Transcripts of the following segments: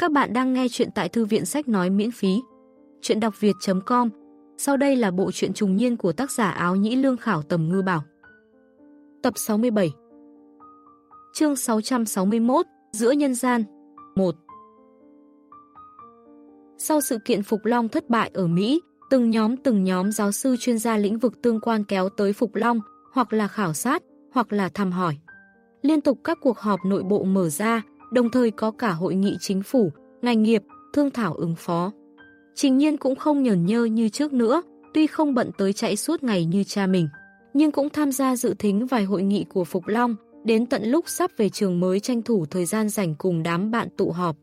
Các bạn đang nghe chuyện tại thư viện sách nói miễn phí. Chuyện đọc việt.com Sau đây là bộ truyện trùng niên của tác giả áo nhĩ lương khảo tầm ngư bảo. Tập 67 Chương 661 Giữa nhân gian 1 Sau sự kiện Phục Long thất bại ở Mỹ, từng nhóm từng nhóm giáo sư chuyên gia lĩnh vực tương quan kéo tới Phục Long, hoặc là khảo sát, hoặc là thăm hỏi. Liên tục các cuộc họp nội bộ mở ra, đồng thời có cả hội nghị chính phủ, ngành nghiệp, thương thảo ứng phó. Trình nhiên cũng không nhờn nhơ như trước nữa, tuy không bận tới chạy suốt ngày như cha mình, nhưng cũng tham gia dự thính vài hội nghị của Phục Long, đến tận lúc sắp về trường mới tranh thủ thời gian dành cùng đám bạn tụ họp.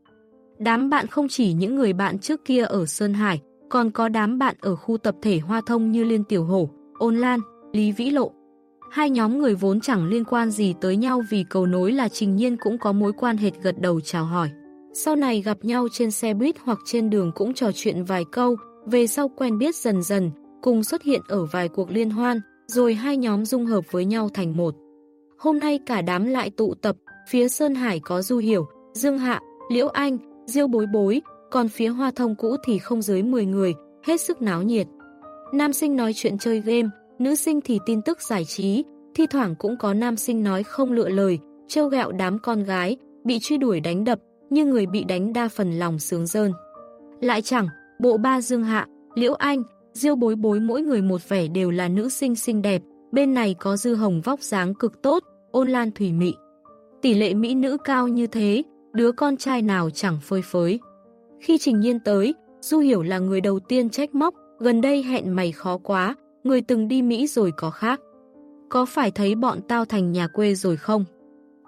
Đám bạn không chỉ những người bạn trước kia ở Sơn Hải, còn có đám bạn ở khu tập thể Hoa Thông như Liên Tiểu Hổ, Ôn Lan, Lý Vĩ Lộ. Hai nhóm người vốn chẳng liên quan gì tới nhau vì cầu nối là Trình Nhiên cũng có mối quan hệ gật đầu chào hỏi. Sau này gặp nhau trên xe buýt hoặc trên đường cũng trò chuyện vài câu, về sau quen biết dần dần, cùng xuất hiện ở vài cuộc liên hoan, rồi hai nhóm dung hợp với nhau thành một. Hôm nay cả đám lại tụ tập, phía Sơn Hải có Du Hiểu, Dương Hạ, Liễu Anh, Diêu Bối Bối, còn phía Hoa Thông cũ thì không dưới 10 người, hết sức náo nhiệt. Nam sinh nói chuyện chơi game, nữ sinh thì tin tức giải trí, thi thoảng cũng có nam sinh nói không lựa lời, trêu gẹo đám con gái, bị truy đuổi đánh đập, nhưng người bị đánh đa phần lòng sướng rơn. Lại chẳng, bộ ba Dương Hạ, Liễu Anh, Diêu bối bối mỗi người một vẻ đều là nữ sinh xinh đẹp, bên này có Dư Hồng vóc dáng cực tốt, ôn lan thủy mị. Tỷ lệ mỹ nữ cao như thế, đứa con trai nào chẳng phơi phới. Khi Trình Nhiên tới, Du Hiểu là người đầu tiên trách móc, gần đây hẹn mày khó quá, người từng đi Mỹ rồi có khác. Có phải thấy bọn tao thành nhà quê rồi không?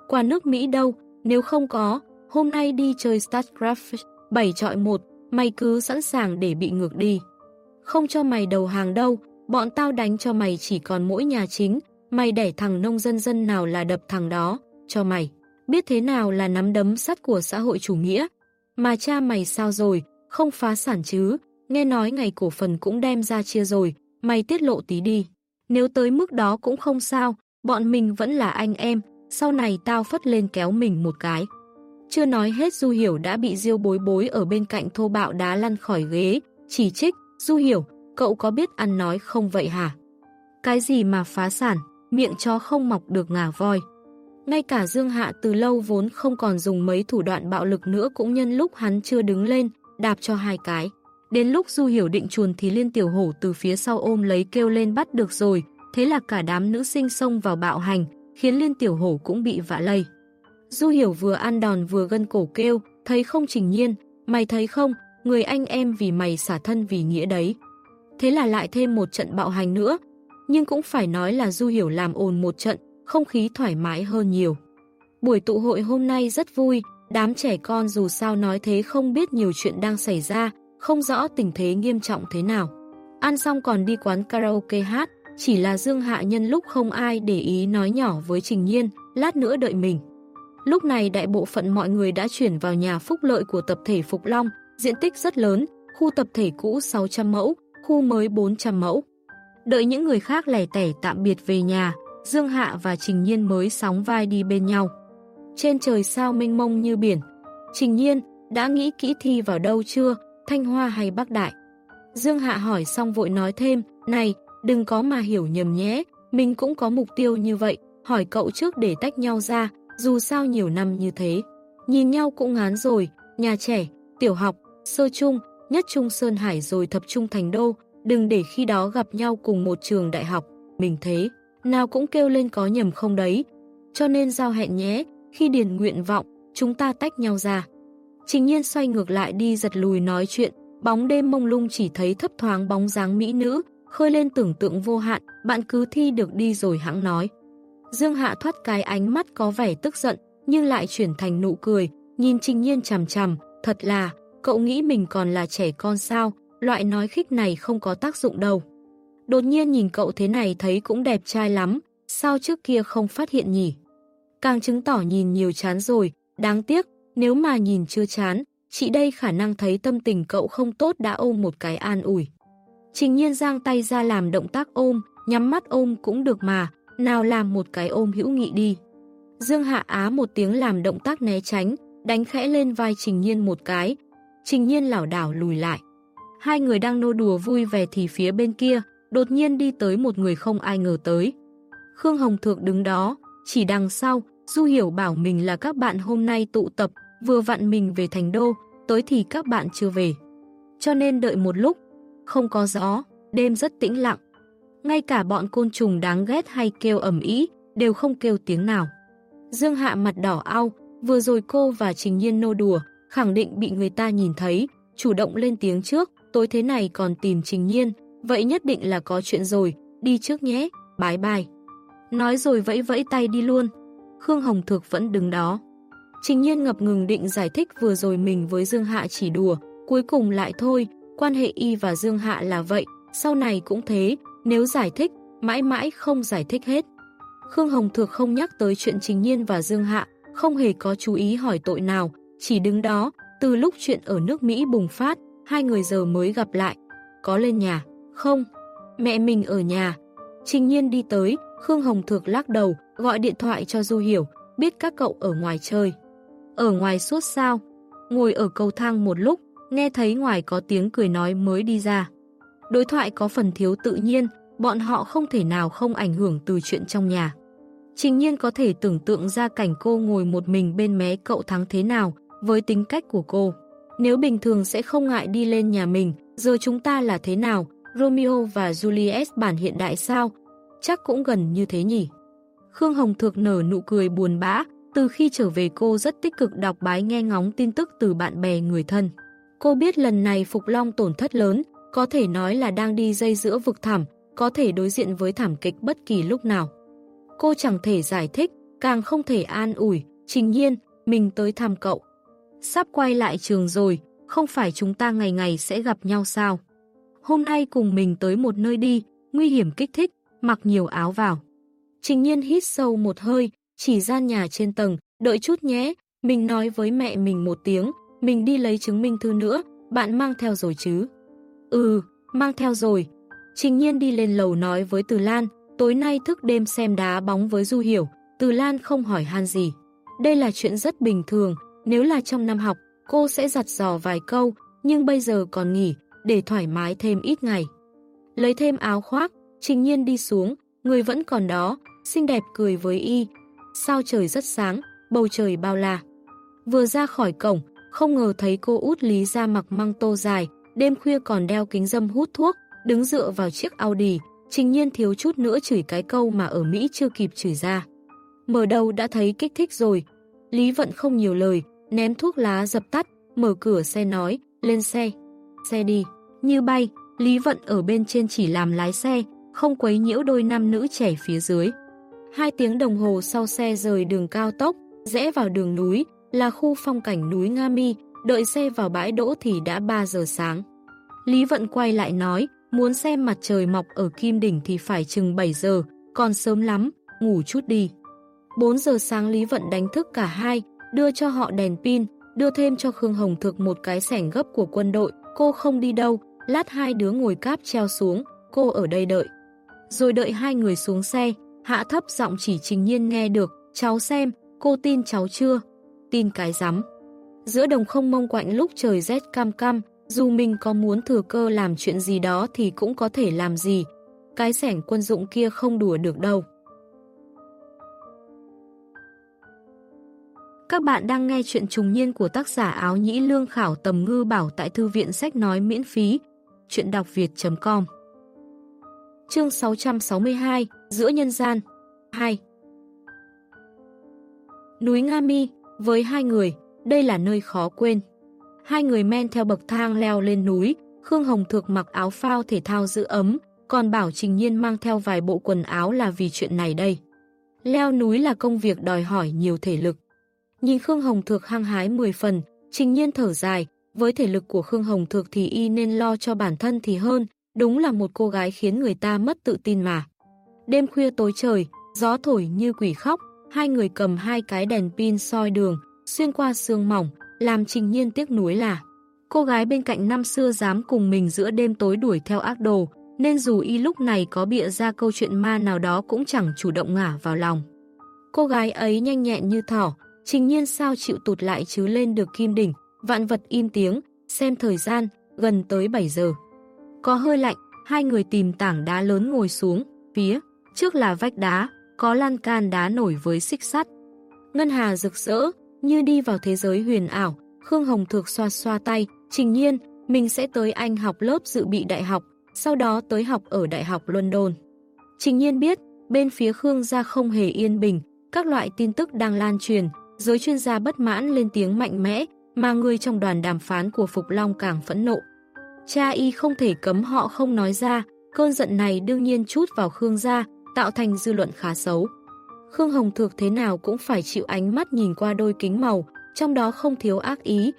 Qua nước Mỹ đâu, nếu không có, hôm nay đi chơi StarCraft 7 trọi 1, mày cứ sẵn sàng để bị ngược đi. Không cho mày đầu hàng đâu, bọn tao đánh cho mày chỉ còn mỗi nhà chính, mày đẻ thằng nông dân dân nào là đập thằng đó, cho mày. Biết thế nào là nắm đấm sắt của xã hội chủ nghĩa. Mà cha mày sao rồi, không phá sản chứ, nghe nói ngày cổ phần cũng đem ra chia rồi, mày tiết lộ tí đi. Nếu tới mức đó cũng không sao, bọn mình vẫn là anh em, sau này tao phất lên kéo mình một cái. Chưa nói hết Du Hiểu đã bị Diêu bối bối ở bên cạnh thô bạo đá lăn khỏi ghế, chỉ trích, Du Hiểu, cậu có biết ăn nói không vậy hả? Cái gì mà phá sản, miệng chó không mọc được ngà voi. Ngay cả Dương Hạ từ lâu vốn không còn dùng mấy thủ đoạn bạo lực nữa cũng nhân lúc hắn chưa đứng lên, đạp cho hai cái. Đến lúc Du Hiểu định chuồn thì Liên Tiểu Hổ từ phía sau ôm lấy kêu lên bắt được rồi, thế là cả đám nữ sinh xông vào bạo hành, khiến Liên Tiểu Hổ cũng bị vạ lây. Du Hiểu vừa ăn đòn vừa gân cổ kêu, thấy không trình nhiên, mày thấy không, người anh em vì mày xả thân vì nghĩa đấy. Thế là lại thêm một trận bạo hành nữa, nhưng cũng phải nói là Du Hiểu làm ồn một trận, không khí thoải mái hơn nhiều. Buổi tụ hội hôm nay rất vui, đám trẻ con dù sao nói thế không biết nhiều chuyện đang xảy ra, không rõ tình thế nghiêm trọng thế nào. Ăn xong còn đi quán karaoke hát, chỉ là Dương Hạ nhân lúc không ai để ý nói nhỏ với Trình Nhiên, lát nữa đợi mình. Lúc này đại bộ phận mọi người đã chuyển vào nhà phúc lợi của tập thể Phục Long, diện tích rất lớn, khu tập thể cũ 600 mẫu, khu mới 400 mẫu. Đợi những người khác lẻ tẻ tạm biệt về nhà, Dương Hạ và Trình Nhiên mới sóng vai đi bên nhau. Trên trời sao mênh mông như biển. Trình Nhiên, đã nghĩ kỹ thi vào đâu chưa, Thanh Hoa hay Bắc Đại? Dương Hạ hỏi xong vội nói thêm, này, đừng có mà hiểu nhầm nhé, mình cũng có mục tiêu như vậy, hỏi cậu trước để tách nhau ra, dù sao nhiều năm như thế. Nhìn nhau cũng ngán rồi, nhà trẻ, tiểu học, sơ trung, nhất trung Sơn Hải rồi thập trung thành đô, đừng để khi đó gặp nhau cùng một trường đại học, mình thế, nào cũng kêu lên có nhầm không đấy. Cho nên giao hẹn nhé, khi điền nguyện vọng, chúng ta tách nhau ra. Trình nhiên xoay ngược lại đi giật lùi nói chuyện, bóng đêm mông lung chỉ thấy thấp thoáng bóng dáng mỹ nữ, khơi lên tưởng tượng vô hạn, bạn cứ thi được đi rồi hãng nói. Dương Hạ thoát cái ánh mắt có vẻ tức giận, nhưng lại chuyển thành nụ cười, nhìn Trình Nhiên chằm chằm, thật là, cậu nghĩ mình còn là trẻ con sao, loại nói khích này không có tác dụng đâu. Đột nhiên nhìn cậu thế này thấy cũng đẹp trai lắm, sao trước kia không phát hiện nhỉ? Càng chứng tỏ nhìn nhiều chán rồi, đáng tiếc, nếu mà nhìn chưa chán, chị đây khả năng thấy tâm tình cậu không tốt đã ôm một cái an ủi. Trình nhiên giang tay ra làm động tác ôm, nhắm mắt ôm cũng được mà, nào làm một cái ôm hữu nghị đi. Dương Hạ Á một tiếng làm động tác né tránh, đánh khẽ lên vai Trình Nhiên một cái. Trình Nhiên lảo đảo lùi lại. Hai người đang nô đùa vui vẻ thì phía bên kia, đột nhiên đi tới một người không ai ngờ tới. Khương Hồng Thượng đứng đó, chỉ đằng sau, Du Hiểu bảo mình là các bạn hôm nay tụ tập, vừa vặn mình về thành đô, tới thì các bạn chưa về. Cho nên đợi một lúc, không có gió, đêm rất tĩnh lặng. Ngay cả bọn côn trùng đáng ghét hay kêu ẩm ý, đều không kêu tiếng nào. Dương Hạ mặt đỏ ao, vừa rồi cô và Trình Nhiên nô đùa, khẳng định bị người ta nhìn thấy, chủ động lên tiếng trước, tối thế này còn tìm Trình Nhiên, vậy nhất định là có chuyện rồi, đi trước nhé, bái bai. Nói rồi vẫy vẫy tay đi luôn, Khương Hồng Thược vẫn đứng đó. Trình Nhiên ngập ngừng định giải thích vừa rồi mình với Dương Hạ chỉ đùa, cuối cùng lại thôi, quan hệ y và Dương Hạ là vậy, sau này cũng thế, nếu giải thích, mãi mãi không giải thích hết. Khương Hồng Thược không nhắc tới chuyện Trình Nhiên và Dương Hạ, không hề có chú ý hỏi tội nào, chỉ đứng đó, từ lúc chuyện ở nước Mỹ bùng phát, hai người giờ mới gặp lại. Có lên nhà? Không. Mẹ mình ở nhà. Trình Nhiên đi tới, Khương Hồng Thược lắc đầu, gọi điện thoại cho Du Hiểu, biết các cậu ở ngoài chơi. Ở ngoài suốt sao? Ngồi ở cầu thang một lúc, nghe thấy ngoài có tiếng cười nói mới đi ra. Đối thoại có phần thiếu tự nhiên, bọn họ không thể nào không ảnh hưởng từ chuyện trong nhà. Trình nhiên có thể tưởng tượng ra cảnh cô ngồi một mình bên mé cậu thắng thế nào với tính cách của cô. Nếu bình thường sẽ không ngại đi lên nhà mình, giờ chúng ta là thế nào? Romeo và Juliet bản hiện đại sao? Chắc cũng gần như thế nhỉ. Khương Hồng Thược nở nụ cười buồn bã, từ khi trở về cô rất tích cực đọc bái nghe ngóng tin tức từ bạn bè người thân. Cô biết lần này Phục Long tổn thất lớn, có thể nói là đang đi dây giữa vực thảm, có thể đối diện với thảm kịch bất kỳ lúc nào. Cô chẳng thể giải thích, càng không thể an ủi, trình nhiên, mình tới thăm cậu. Sắp quay lại trường rồi, không phải chúng ta ngày ngày sẽ gặp nhau sao? Hôm nay cùng mình tới một nơi đi, nguy hiểm kích thích, mặc nhiều áo vào. Trình nhiên hít sâu một hơi, chỉ gian nhà trên tầng, đợi chút nhé, mình nói với mẹ mình một tiếng, mình đi lấy chứng minh thư nữa, bạn mang theo rồi chứ? Ừ, mang theo rồi. Trình nhiên đi lên lầu nói với Từ Lan, tối nay thức đêm xem đá bóng với Du Hiểu, Từ Lan không hỏi han gì. Đây là chuyện rất bình thường, nếu là trong năm học, cô sẽ giặt dò vài câu, nhưng bây giờ còn nghỉ, để thoải mái thêm ít ngày. Lấy thêm áo khoác, Trình nhiên đi xuống, người vẫn còn đó, xinh đẹp cười với y. Sao trời rất sáng, bầu trời bao la. Vừa ra khỏi cổng, không ngờ thấy cô út lý ra mặc măng tô dài, đêm khuya còn đeo kính dâm hút thuốc, đứng dựa vào chiếc Audi, trình nhiên thiếu chút nữa chửi cái câu mà ở Mỹ chưa kịp chửi ra. Mở đầu đã thấy kích thích rồi, Lý Vận không nhiều lời, ném thuốc lá dập tắt, mở cửa xe nói, lên xe, xe đi, như bay, Lý Vận ở bên trên chỉ làm lái xe, không quấy nhiễu đôi nam nữ trẻ phía dưới. Hai tiếng đồng hồ sau xe rời đường cao tốc, rẽ vào đường núi, là khu phong cảnh núi Nga Mi, đợi xe vào bãi đỗ thì đã 3 giờ sáng. Lý Vận quay lại nói, muốn xem mặt trời mọc ở Kim Đỉnh thì phải chừng 7 giờ, còn sớm lắm, ngủ chút đi. 4 giờ sáng Lý Vận đánh thức cả hai, đưa cho họ đèn pin, đưa thêm cho Khương Hồng Thực một cái sẻng gấp của quân đội, cô không đi đâu, lát hai đứa ngồi cáp treo xuống, cô ở đây đợi. Rồi đợi hai người xuống xe, hạ thấp giọng chỉ trình nhiên nghe được, cháu xem, cô tin cháu chưa? Tin cái rắm. Giữa đồng không mông quạnh lúc trời rét cam cam, dù mình có muốn thừa cơ làm chuyện gì đó thì cũng có thể làm gì. Cái sẻng quân dụng kia không đùa được đâu. Các bạn đang nghe chuyện trùng niên của tác giả áo nhĩ lương khảo tầm ngư bảo tại thư viện sách nói miễn phí. Chuyện đọc việt.com Chương 662 Giữa nhân gian 2 Núi Nga Mi Với hai người, đây là nơi khó quên. Hai người men theo bậc thang leo lên núi, Khương Hồng Thược mặc áo phao thể thao giữ ấm, còn Bảo Trình Nhiên mang theo vài bộ quần áo là vì chuyện này đây. Leo núi là công việc đòi hỏi nhiều thể lực. Nhìn Khương Hồng Thược hăng hái 10 phần, Trình Nhiên thở dài, với thể lực của Khương Hồng Thược thì y nên lo cho bản thân thì hơn, đúng là một cô gái khiến người ta mất tự tin mà. Đêm khuya tối trời, gió thổi như quỷ khóc, hai người cầm hai cái đèn pin soi đường, xuyên qua sương mỏng, làm trình nhiên tiếc nuối là cô gái bên cạnh năm xưa dám cùng mình giữa đêm tối đuổi theo ác đồ, nên dù y lúc này có bịa ra câu chuyện ma nào đó cũng chẳng chủ động ngả vào lòng. Cô gái ấy nhanh nhẹn như thỏ, Trình nhiên sao chịu tụt lại chứ lên được kim đỉnh, vạn vật im tiếng, xem thời gian, gần tới 7 giờ. Có hơi lạnh, hai người tìm tảng đá lớn ngồi xuống, phía, trước là vách đá, có lan can đá nổi với xích sắt. Ngân hà rực rỡ, như đi vào thế giới huyền ảo, Khương Hồng Thược xoa xoa tay, trình nhiên, mình sẽ tới Anh học lớp dự bị đại học, sau đó tới học ở Đại học London. Trình nhiên biết, bên phía Khương gia không hề yên bình, các loại tin tức đang lan truyền, giới chuyên gia bất mãn lên tiếng mạnh mẽ, mà người trong đoàn đàm phán của Phục Long càng phẫn nộ. Cha y không thể cấm họ không nói ra, cơn giận này đương nhiên chút vào Khương gia, tạo thành dư luận khá xấu. Khương Hồng Thược thế nào cũng phải chịu ánh mắt nhìn qua đôi kính màu, trong đó không thiếu ác ý,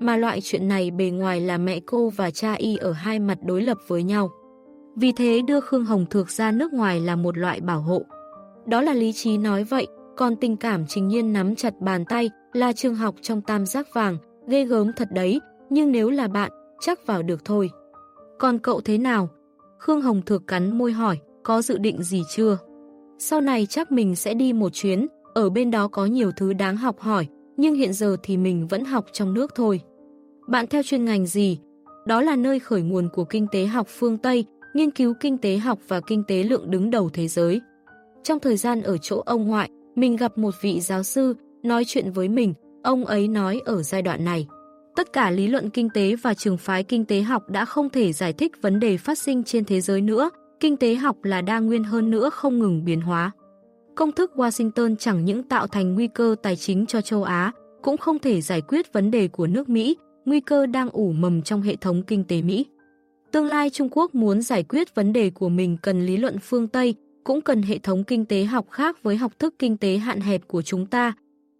mà loại chuyện này bề ngoài là mẹ cô và cha y ở hai mặt đối lập với nhau. Vì thế đưa Khương Hồng Thược ra nước ngoài là một loại bảo hộ. Đó là lý trí nói vậy, còn tình cảm trình nhiên nắm chặt bàn tay là trường học trong tam giác vàng, ghê gớm thật đấy, nhưng nếu là bạn, chắc vào được thôi. Còn cậu thế nào? Khương Hồng Thược cắn môi hỏi, có dự định gì chưa? Sau này chắc mình sẽ đi một chuyến, ở bên đó có nhiều thứ đáng học hỏi, nhưng hiện giờ thì mình vẫn học trong nước thôi. Bạn theo chuyên ngành gì? Đó là nơi khởi nguồn của kinh tế học phương Tây, nghiên cứu kinh tế học và kinh tế lượng đứng đầu thế giới. Trong thời gian ở chỗ ông ngoại, mình gặp một vị giáo sư, nói chuyện với mình, ông ấy nói ở giai đoạn này. Tất cả lý luận kinh tế và trường phái kinh tế học đã không thể giải thích vấn đề phát sinh trên thế giới nữa, kinh tế học là đa nguyên hơn nữa không ngừng biến hóa. Công thức Washington chẳng những tạo thành nguy cơ tài chính cho châu Á, cũng không thể giải quyết vấn đề của nước Mỹ, nguy cơ đang ủ mầm trong hệ thống kinh tế Mỹ. Tương lai Trung Quốc muốn giải quyết vấn đề của mình cần lý luận phương Tây, cũng cần hệ thống kinh tế học khác với học thức kinh tế hạn hẹp của chúng ta.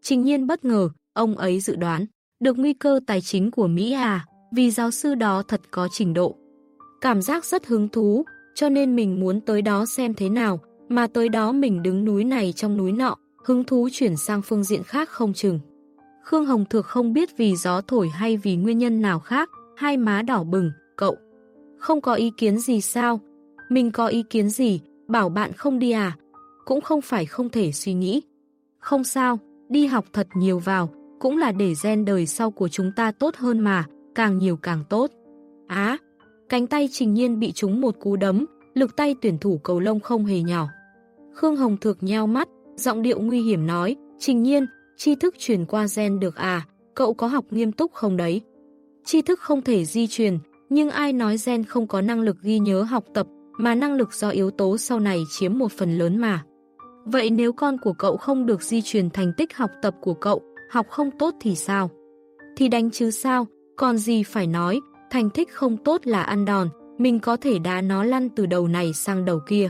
Trình nhiên bất ngờ, ông ấy dự đoán, được nguy cơ tài chính của Mỹ à, vì giáo sư đó thật có trình độ. Cảm giác rất hứng thú, cho nên mình muốn tới đó xem thế nào, mà tới đó mình đứng núi này trong núi nọ, hứng thú chuyển sang phương diện khác không chừng. Khương Hồng Thược không biết vì gió thổi hay vì nguyên nhân nào khác, hai má đỏ bừng, cậu. Không có ý kiến gì sao? Mình có ý kiến gì, bảo bạn không đi à? Cũng không phải không thể suy nghĩ. Không sao, đi học thật nhiều vào, cũng là để gen đời sau của chúng ta tốt hơn mà, càng nhiều càng tốt. Á, cánh tay trình nhiên bị trúng một cú đấm, lực tay tuyển thủ cầu lông không hề nhỏ. Khương Hồng Thược nheo mắt, giọng điệu nguy hiểm nói, trình nhiên, tri thức truyền qua gen được à, cậu có học nghiêm túc không đấy? Tri thức không thể di truyền, nhưng ai nói gen không có năng lực ghi nhớ học tập, mà năng lực do yếu tố sau này chiếm một phần lớn mà. Vậy nếu con của cậu không được di truyền thành tích học tập của cậu, học không tốt thì sao? Thì đánh chứ sao, còn gì phải nói, thành tích không tốt là ăn đòn, mình có thể đá nó lăn từ đầu này sang đầu kia.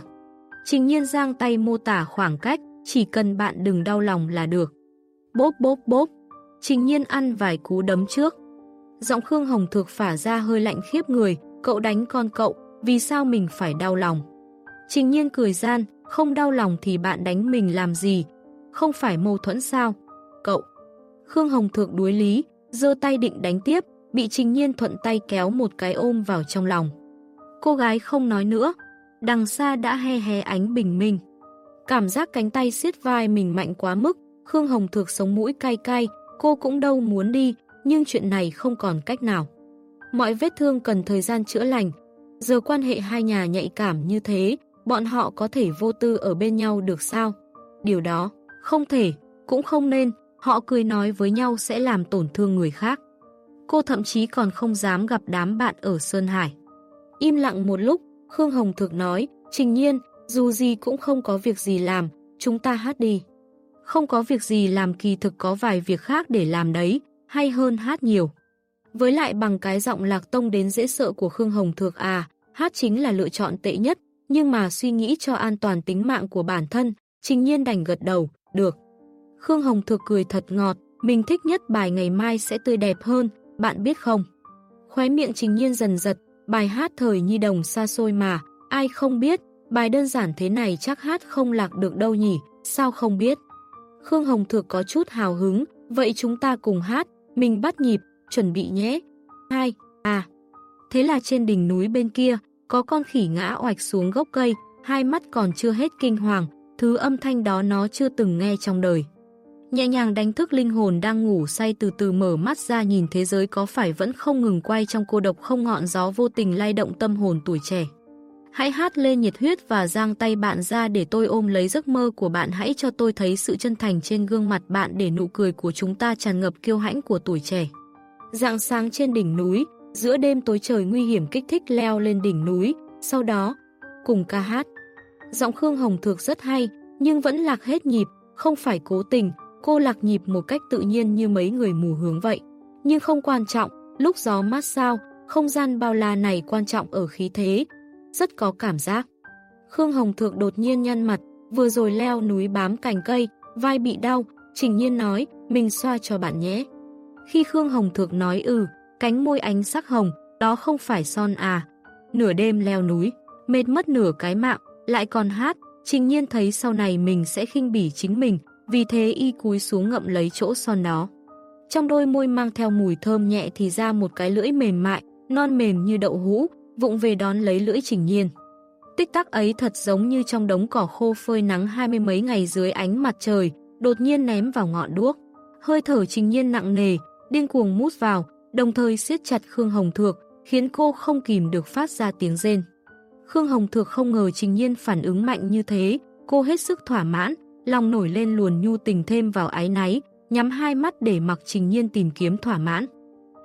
Trình nhiên giang tay mô tả khoảng cách, chỉ cần bạn đừng đau lòng là được. Bốp bốp bốp, trình nhiên ăn vài cú đấm trước. Giọng Khương Hồng Thược phả ra hơi lạnh khiếp người, cậu đánh con cậu, vì sao mình phải đau lòng? Trình nhiên cười gian, không đau lòng thì bạn đánh mình làm gì? Không phải mâu thuẫn sao? Cậu! Khương Hồng Thược đuối lý, giơ tay định đánh tiếp, bị Trình Nhiên thuận tay kéo một cái ôm vào trong lòng. Cô gái không nói nữa, đằng xa đã he he ánh bình minh. Cảm giác cánh tay siết vai mình mạnh quá mức, Khương Hồng Thược sống mũi cay cay, cô cũng đâu muốn đi, nhưng chuyện này không còn cách nào. Mọi vết thương cần thời gian chữa lành, giờ quan hệ hai nhà nhạy cảm như thế, bọn họ có thể vô tư ở bên nhau được sao? Điều đó, không thể, cũng không nên, họ cười nói với nhau sẽ làm tổn thương người khác. Cô thậm chí còn không dám gặp đám bạn ở Sơn Hải. Im lặng một lúc, Khương Hồng Thực nói, Trình nhiên, dù gì cũng không có việc gì làm, chúng ta hát đi. Không có việc gì làm kỳ thực có vài việc khác để làm đấy, hay hơn hát nhiều. Với lại bằng cái giọng lạc tông đến dễ sợ của Khương Hồng Thược à, hát chính là lựa chọn tệ nhất, nhưng mà suy nghĩ cho an toàn tính mạng của bản thân, trình nhiên đành gật đầu, được. Khương Hồng Thược cười thật ngọt, mình thích nhất bài ngày mai sẽ tươi đẹp hơn, bạn biết không? Khóe miệng trình nhiên dần giật, bài hát thời nhi đồng xa xôi mà, ai không biết, bài đơn giản thế này chắc hát không lạc được đâu nhỉ, sao không biết? Khương Hồng Thược có chút hào hứng, vậy chúng ta cùng hát, mình bắt nhịp, chuẩn bị nhé. Hai, à. Thế là trên đỉnh núi bên kia, có con khỉ ngã oạch xuống gốc cây, hai mắt còn chưa hết kinh hoàng, thứ âm thanh đó nó chưa từng nghe trong đời. Nhẹ nhàng đánh thức linh hồn đang ngủ say từ từ mở mắt ra nhìn thế giới có phải vẫn không ngừng quay trong cô độc không ngọn gió vô tình lay động tâm hồn tuổi trẻ. Hãy hát lên nhiệt huyết và giang tay bạn ra để tôi ôm lấy giấc mơ của bạn. Hãy cho tôi thấy sự chân thành trên gương mặt bạn để nụ cười của chúng ta tràn ngập kiêu hãnh của tuổi trẻ. Dạng sáng trên đỉnh núi, giữa đêm tối trời nguy hiểm kích thích leo lên đỉnh núi, sau đó, cùng ca hát. Giọng Khương Hồng Thược rất hay, nhưng vẫn lạc hết nhịp, không phải cố tình, cô lạc nhịp một cách tự nhiên như mấy người mù hướng vậy. Nhưng không quan trọng, lúc gió mát sao, không gian bao la này quan trọng ở khí thế, rất có cảm giác. Khương Hồng thượng đột nhiên nhăn mặt, vừa rồi leo núi bám cành cây, vai bị đau, Trình Nhiên nói, mình xoa cho bạn nhé. Khi Khương Hồng thượng nói ừ, cánh môi ánh sắc hồng, đó không phải son à. Nửa đêm leo núi, mệt mất nửa cái mạng, lại còn hát, Trình Nhiên thấy sau này mình sẽ khinh bỉ chính mình, vì thế y cúi xuống ngậm lấy chỗ son đó. Trong đôi môi mang theo mùi thơm nhẹ thì ra một cái lưỡi mềm mại, non mềm như đậu hũ, vụng về đón lấy lưỡi Trình Nhiên. Tích tắc ấy thật giống như trong đống cỏ khô phơi nắng hai mươi mấy ngày dưới ánh mặt trời, đột nhiên ném vào ngọn đuốc. Hơi thở Trình Nhiên nặng nề, điên cuồng mút vào, đồng thời siết chặt Khương Hồng Thược, khiến cô không kìm được phát ra tiếng rên. Khương Hồng Thược không ngờ Trình Nhiên phản ứng mạnh như thế, cô hết sức thỏa mãn, lòng nổi lên luồn nhu tình thêm vào ái náy, nhắm hai mắt để mặc Trình Nhiên tìm kiếm thỏa mãn.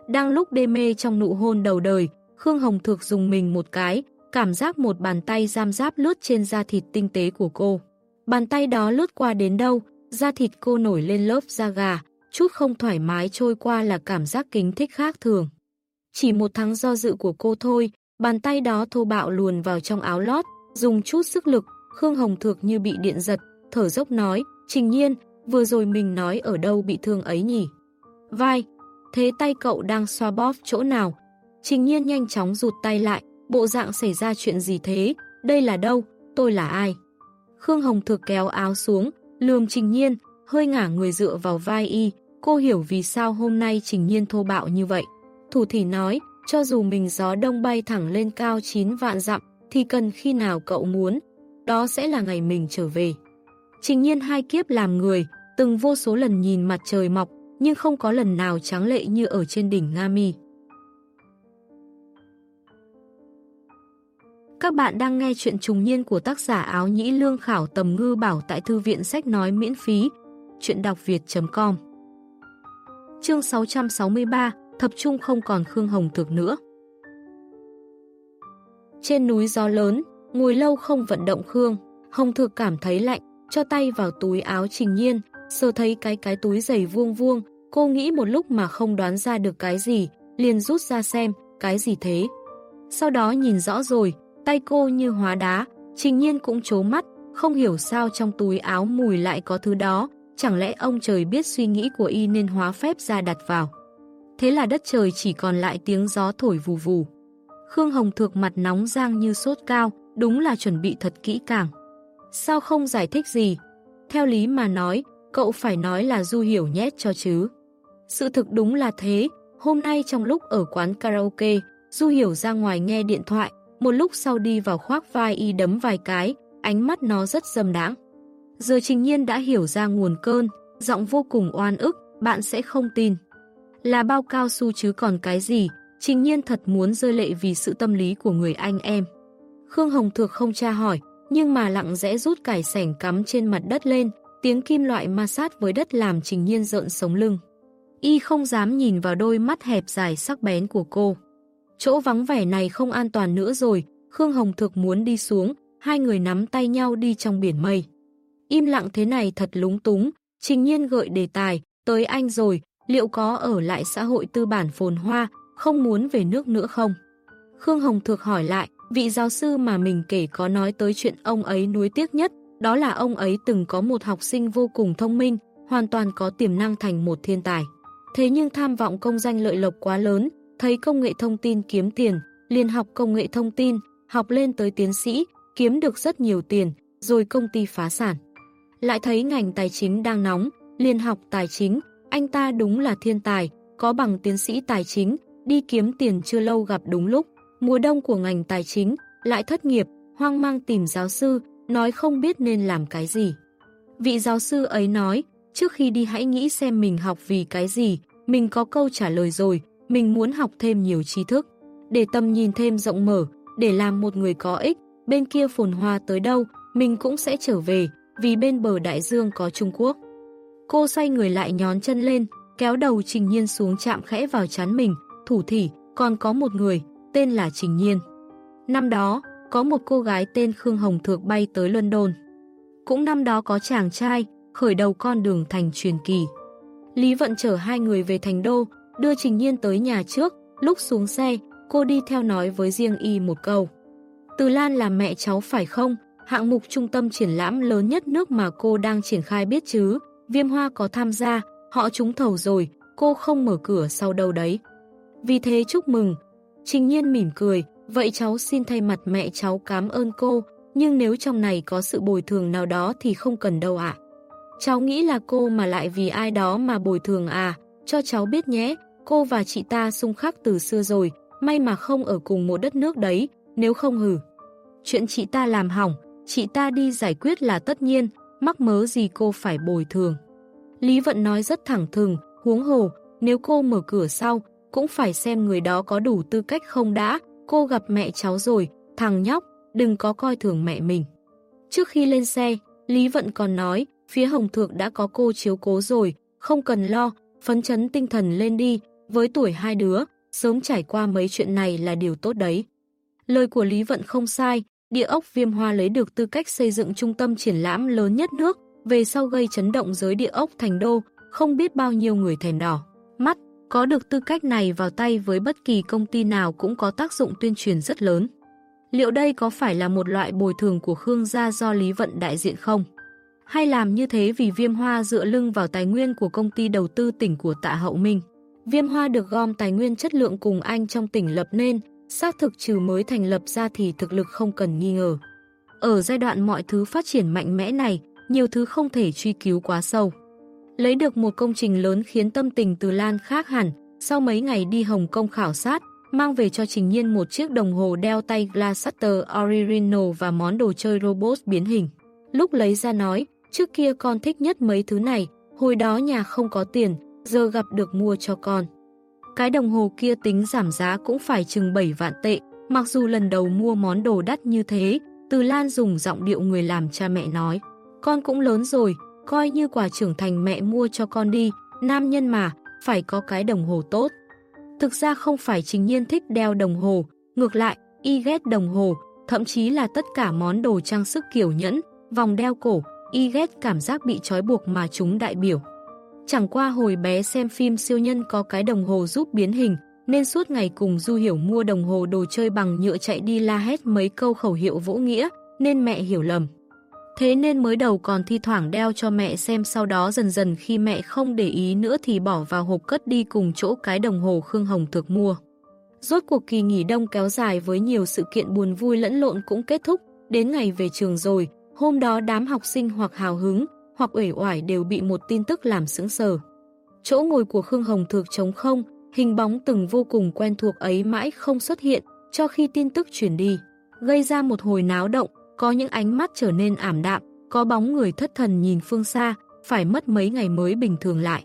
Đang lúc đê mê trong nụ hôn đầu đời, Khương Hồng Thược dùng mình một cái, cảm giác một bàn tay giam giáp lướt trên da thịt tinh tế của cô. Bàn tay đó lướt qua đến đâu, da thịt cô nổi lên lớp da gà, chút không thoải mái trôi qua là cảm giác kính thích khác thường. Chỉ một tháng do dự của cô thôi, bàn tay đó thô bạo luồn vào trong áo lót, dùng chút sức lực, Khương Hồng Thược như bị điện giật, thở dốc nói, Trình Nhiên, vừa rồi mình nói ở đâu bị thương ấy nhỉ? Vai, thế tay cậu đang xoa bóp chỗ nào? Trình Nhiên nhanh chóng rụt tay lại, bộ dạng xảy ra chuyện gì thế? Đây là đâu? Tôi là ai? Khương Hồng Thực kéo áo xuống, lườm Trình Nhiên, hơi ngả người dựa vào vai y. Cô hiểu vì sao hôm nay Trình Nhiên thô bạo như vậy. Thủ thỉ nói, cho dù mình gió đông bay thẳng lên cao 9 vạn dặm, thì cần khi nào cậu muốn, đó sẽ là ngày mình trở về. Trình Nhiên hai kiếp làm người, từng vô số lần nhìn mặt trời mọc, nhưng không có lần nào trắng lệ như ở trên đỉnh Nga Mi. Các bạn đang nghe chuyện trùng niên của tác giả áo nhĩ lương khảo tầm ngư bảo tại thư viện sách nói miễn phí. Chuyện đọc việt.com Chương 663 Thập trung không còn Khương Hồng Thực nữa Trên núi gió lớn, ngồi lâu không vận động Khương, Hồng Thực cảm thấy lạnh, cho tay vào túi áo trình nhiên, sờ thấy cái cái túi giày vuông vuông, cô nghĩ một lúc mà không đoán ra được cái gì, liền rút ra xem, cái gì thế. Sau đó nhìn rõ rồi, Tay cô như hóa đá, trình nhiên cũng chố mắt, không hiểu sao trong túi áo mùi lại có thứ đó, chẳng lẽ ông trời biết suy nghĩ của y nên hóa phép ra đặt vào. Thế là đất trời chỉ còn lại tiếng gió thổi vù vù. Khương Hồng Thược mặt nóng rang như sốt cao, đúng là chuẩn bị thật kỹ càng. Sao không giải thích gì? Theo lý mà nói, cậu phải nói là Du Hiểu nhét cho chứ. Sự thực đúng là thế, hôm nay trong lúc ở quán karaoke, Du Hiểu ra ngoài nghe điện thoại, một lúc sau đi vào khoác vai y đấm vài cái, ánh mắt nó rất dâm đáng. Giờ Trình Nhiên đã hiểu ra nguồn cơn, giọng vô cùng oan ức, bạn sẽ không tin. Là bao cao su chứ còn cái gì, Trình Nhiên thật muốn rơi lệ vì sự tâm lý của người anh em. Khương Hồng Thược không tra hỏi, nhưng mà lặng rẽ rút cải sảnh cắm trên mặt đất lên, tiếng kim loại ma sát với đất làm Trình Nhiên rợn sống lưng. Y không dám nhìn vào đôi mắt hẹp dài sắc bén của cô. Chỗ vắng vẻ này không an toàn nữa rồi, Khương Hồng Thực muốn đi xuống, hai người nắm tay nhau đi trong biển mây. Im lặng thế này thật lúng túng, trình nhiên gợi đề tài, tới anh rồi, liệu có ở lại xã hội tư bản phồn hoa, không muốn về nước nữa không? Khương Hồng Thực hỏi lại, vị giáo sư mà mình kể có nói tới chuyện ông ấy nuối tiếc nhất, đó là ông ấy từng có một học sinh vô cùng thông minh, hoàn toàn có tiềm năng thành một thiên tài. Thế nhưng tham vọng công danh lợi lộc quá lớn, thấy công nghệ thông tin kiếm tiền, liền học công nghệ thông tin, học lên tới tiến sĩ, kiếm được rất nhiều tiền, rồi công ty phá sản. Lại thấy ngành tài chính đang nóng, liền học tài chính, anh ta đúng là thiên tài, có bằng tiến sĩ tài chính, đi kiếm tiền chưa lâu gặp đúng lúc. Mùa đông của ngành tài chính, lại thất nghiệp, hoang mang tìm giáo sư, nói không biết nên làm cái gì. Vị giáo sư ấy nói, trước khi đi hãy nghĩ xem mình học vì cái gì, mình có câu trả lời rồi, mình muốn học thêm nhiều tri thức, để tầm nhìn thêm rộng mở, để làm một người có ích, bên kia phồn hoa tới đâu, mình cũng sẽ trở về, vì bên bờ đại dương có Trung Quốc. Cô xoay người lại nhón chân lên, kéo đầu Trình Nhiên xuống chạm khẽ vào chán mình, thủ thỉ, còn có một người, tên là Trình Nhiên. Năm đó, có một cô gái tên Khương Hồng Thược bay tới London. Cũng năm đó có chàng trai, khởi đầu con đường thành truyền kỳ. Lý Vận chở hai người về thành đô, đưa Trình Nhiên tới nhà trước, lúc xuống xe, cô đi theo nói với riêng y một câu. Từ Lan là mẹ cháu phải không? Hạng mục trung tâm triển lãm lớn nhất nước mà cô đang triển khai biết chứ, Viêm Hoa có tham gia, họ trúng thầu rồi, cô không mở cửa sau đâu đấy. Vì thế chúc mừng. Trình nhiên mỉm cười, vậy cháu xin thay mặt mẹ cháu cảm ơn cô, nhưng nếu trong này có sự bồi thường nào đó thì không cần đâu ạ. Cháu nghĩ là cô mà lại vì ai đó mà bồi thường à, cho cháu biết nhé, cô và chị ta xung khắc từ xưa rồi, may mà không ở cùng một đất nước đấy, nếu không hử. Chuyện chị ta làm hỏng, chị ta đi giải quyết là tất nhiên, mắc mớ gì cô phải bồi thường. Lý Vận nói rất thẳng thừng, huống hồ, nếu cô mở cửa sau, cũng phải xem người đó có đủ tư cách không đã, cô gặp mẹ cháu rồi, thằng nhóc, đừng có coi thường mẹ mình. Trước khi lên xe, Lý Vận còn nói, phía Hồng Thượng đã có cô chiếu cố rồi, không cần lo, phấn chấn tinh thần lên đi, với tuổi hai đứa, sớm trải qua mấy chuyện này là điều tốt đấy. Lời của Lý Vận không sai, địa ốc viêm hoa lấy được tư cách xây dựng trung tâm triển lãm lớn nhất nước, về sau gây chấn động giới địa ốc thành đô, không biết bao nhiêu người thèm đỏ. Có được tư cách này vào tay với bất kỳ công ty nào cũng có tác dụng tuyên truyền rất lớn. Liệu đây có phải là một loại bồi thường của Khương gia do Lý Vận đại diện không? Hay làm như thế vì Viêm Hoa dựa lưng vào tài nguyên của công ty đầu tư tỉnh của Tạ Hậu Minh? Viêm Hoa được gom tài nguyên chất lượng cùng anh trong tỉnh lập nên, xác thực trừ mới thành lập ra thì thực lực không cần nghi ngờ. Ở giai đoạn mọi thứ phát triển mạnh mẽ này, nhiều thứ không thể truy cứu quá sâu. Lấy được một công trình lớn khiến tâm tình từ Lan khác hẳn, sau mấy ngày đi Hồng Kông khảo sát, mang về cho Trình Nhiên một chiếc đồng hồ đeo tay Glasaster Original và món đồ chơi robot biến hình. Lúc lấy ra nói, trước kia con thích nhất mấy thứ này, hồi đó nhà không có tiền, giờ gặp được mua cho con. Cái đồng hồ kia tính giảm giá cũng phải chừng 7 vạn tệ, mặc dù lần đầu mua món đồ đắt như thế, Từ Lan dùng giọng điệu người làm cha mẹ nói. Con cũng lớn rồi, coi như quà trưởng thành mẹ mua cho con đi, nam nhân mà, phải có cái đồng hồ tốt. Thực ra không phải trình nhiên thích đeo đồng hồ, ngược lại, y ghét đồng hồ, thậm chí là tất cả món đồ trang sức kiểu nhẫn, vòng đeo cổ, y ghét cảm giác bị trói buộc mà chúng đại biểu. Chẳng qua hồi bé xem phim siêu nhân có cái đồng hồ giúp biến hình, nên suốt ngày cùng Du Hiểu mua đồng hồ đồ chơi bằng nhựa chạy đi la hét mấy câu khẩu hiệu vỗ nghĩa, nên mẹ hiểu lầm. Thế nên mới đầu còn thi thoảng đeo cho mẹ xem sau đó dần dần khi mẹ không để ý nữa thì bỏ vào hộp cất đi cùng chỗ cái đồng hồ Khương Hồng thực mua. Rốt cuộc kỳ nghỉ đông kéo dài với nhiều sự kiện buồn vui lẫn lộn cũng kết thúc, đến ngày về trường rồi, hôm đó đám học sinh hoặc hào hứng, hoặc ủy oải đều bị một tin tức làm sững sờ. Chỗ ngồi của Khương Hồng thực trống không, hình bóng từng vô cùng quen thuộc ấy mãi không xuất hiện, cho khi tin tức truyền đi, gây ra một hồi náo động, có những ánh mắt trở nên ảm đạm, có bóng người thất thần nhìn phương xa, phải mất mấy ngày mới bình thường lại.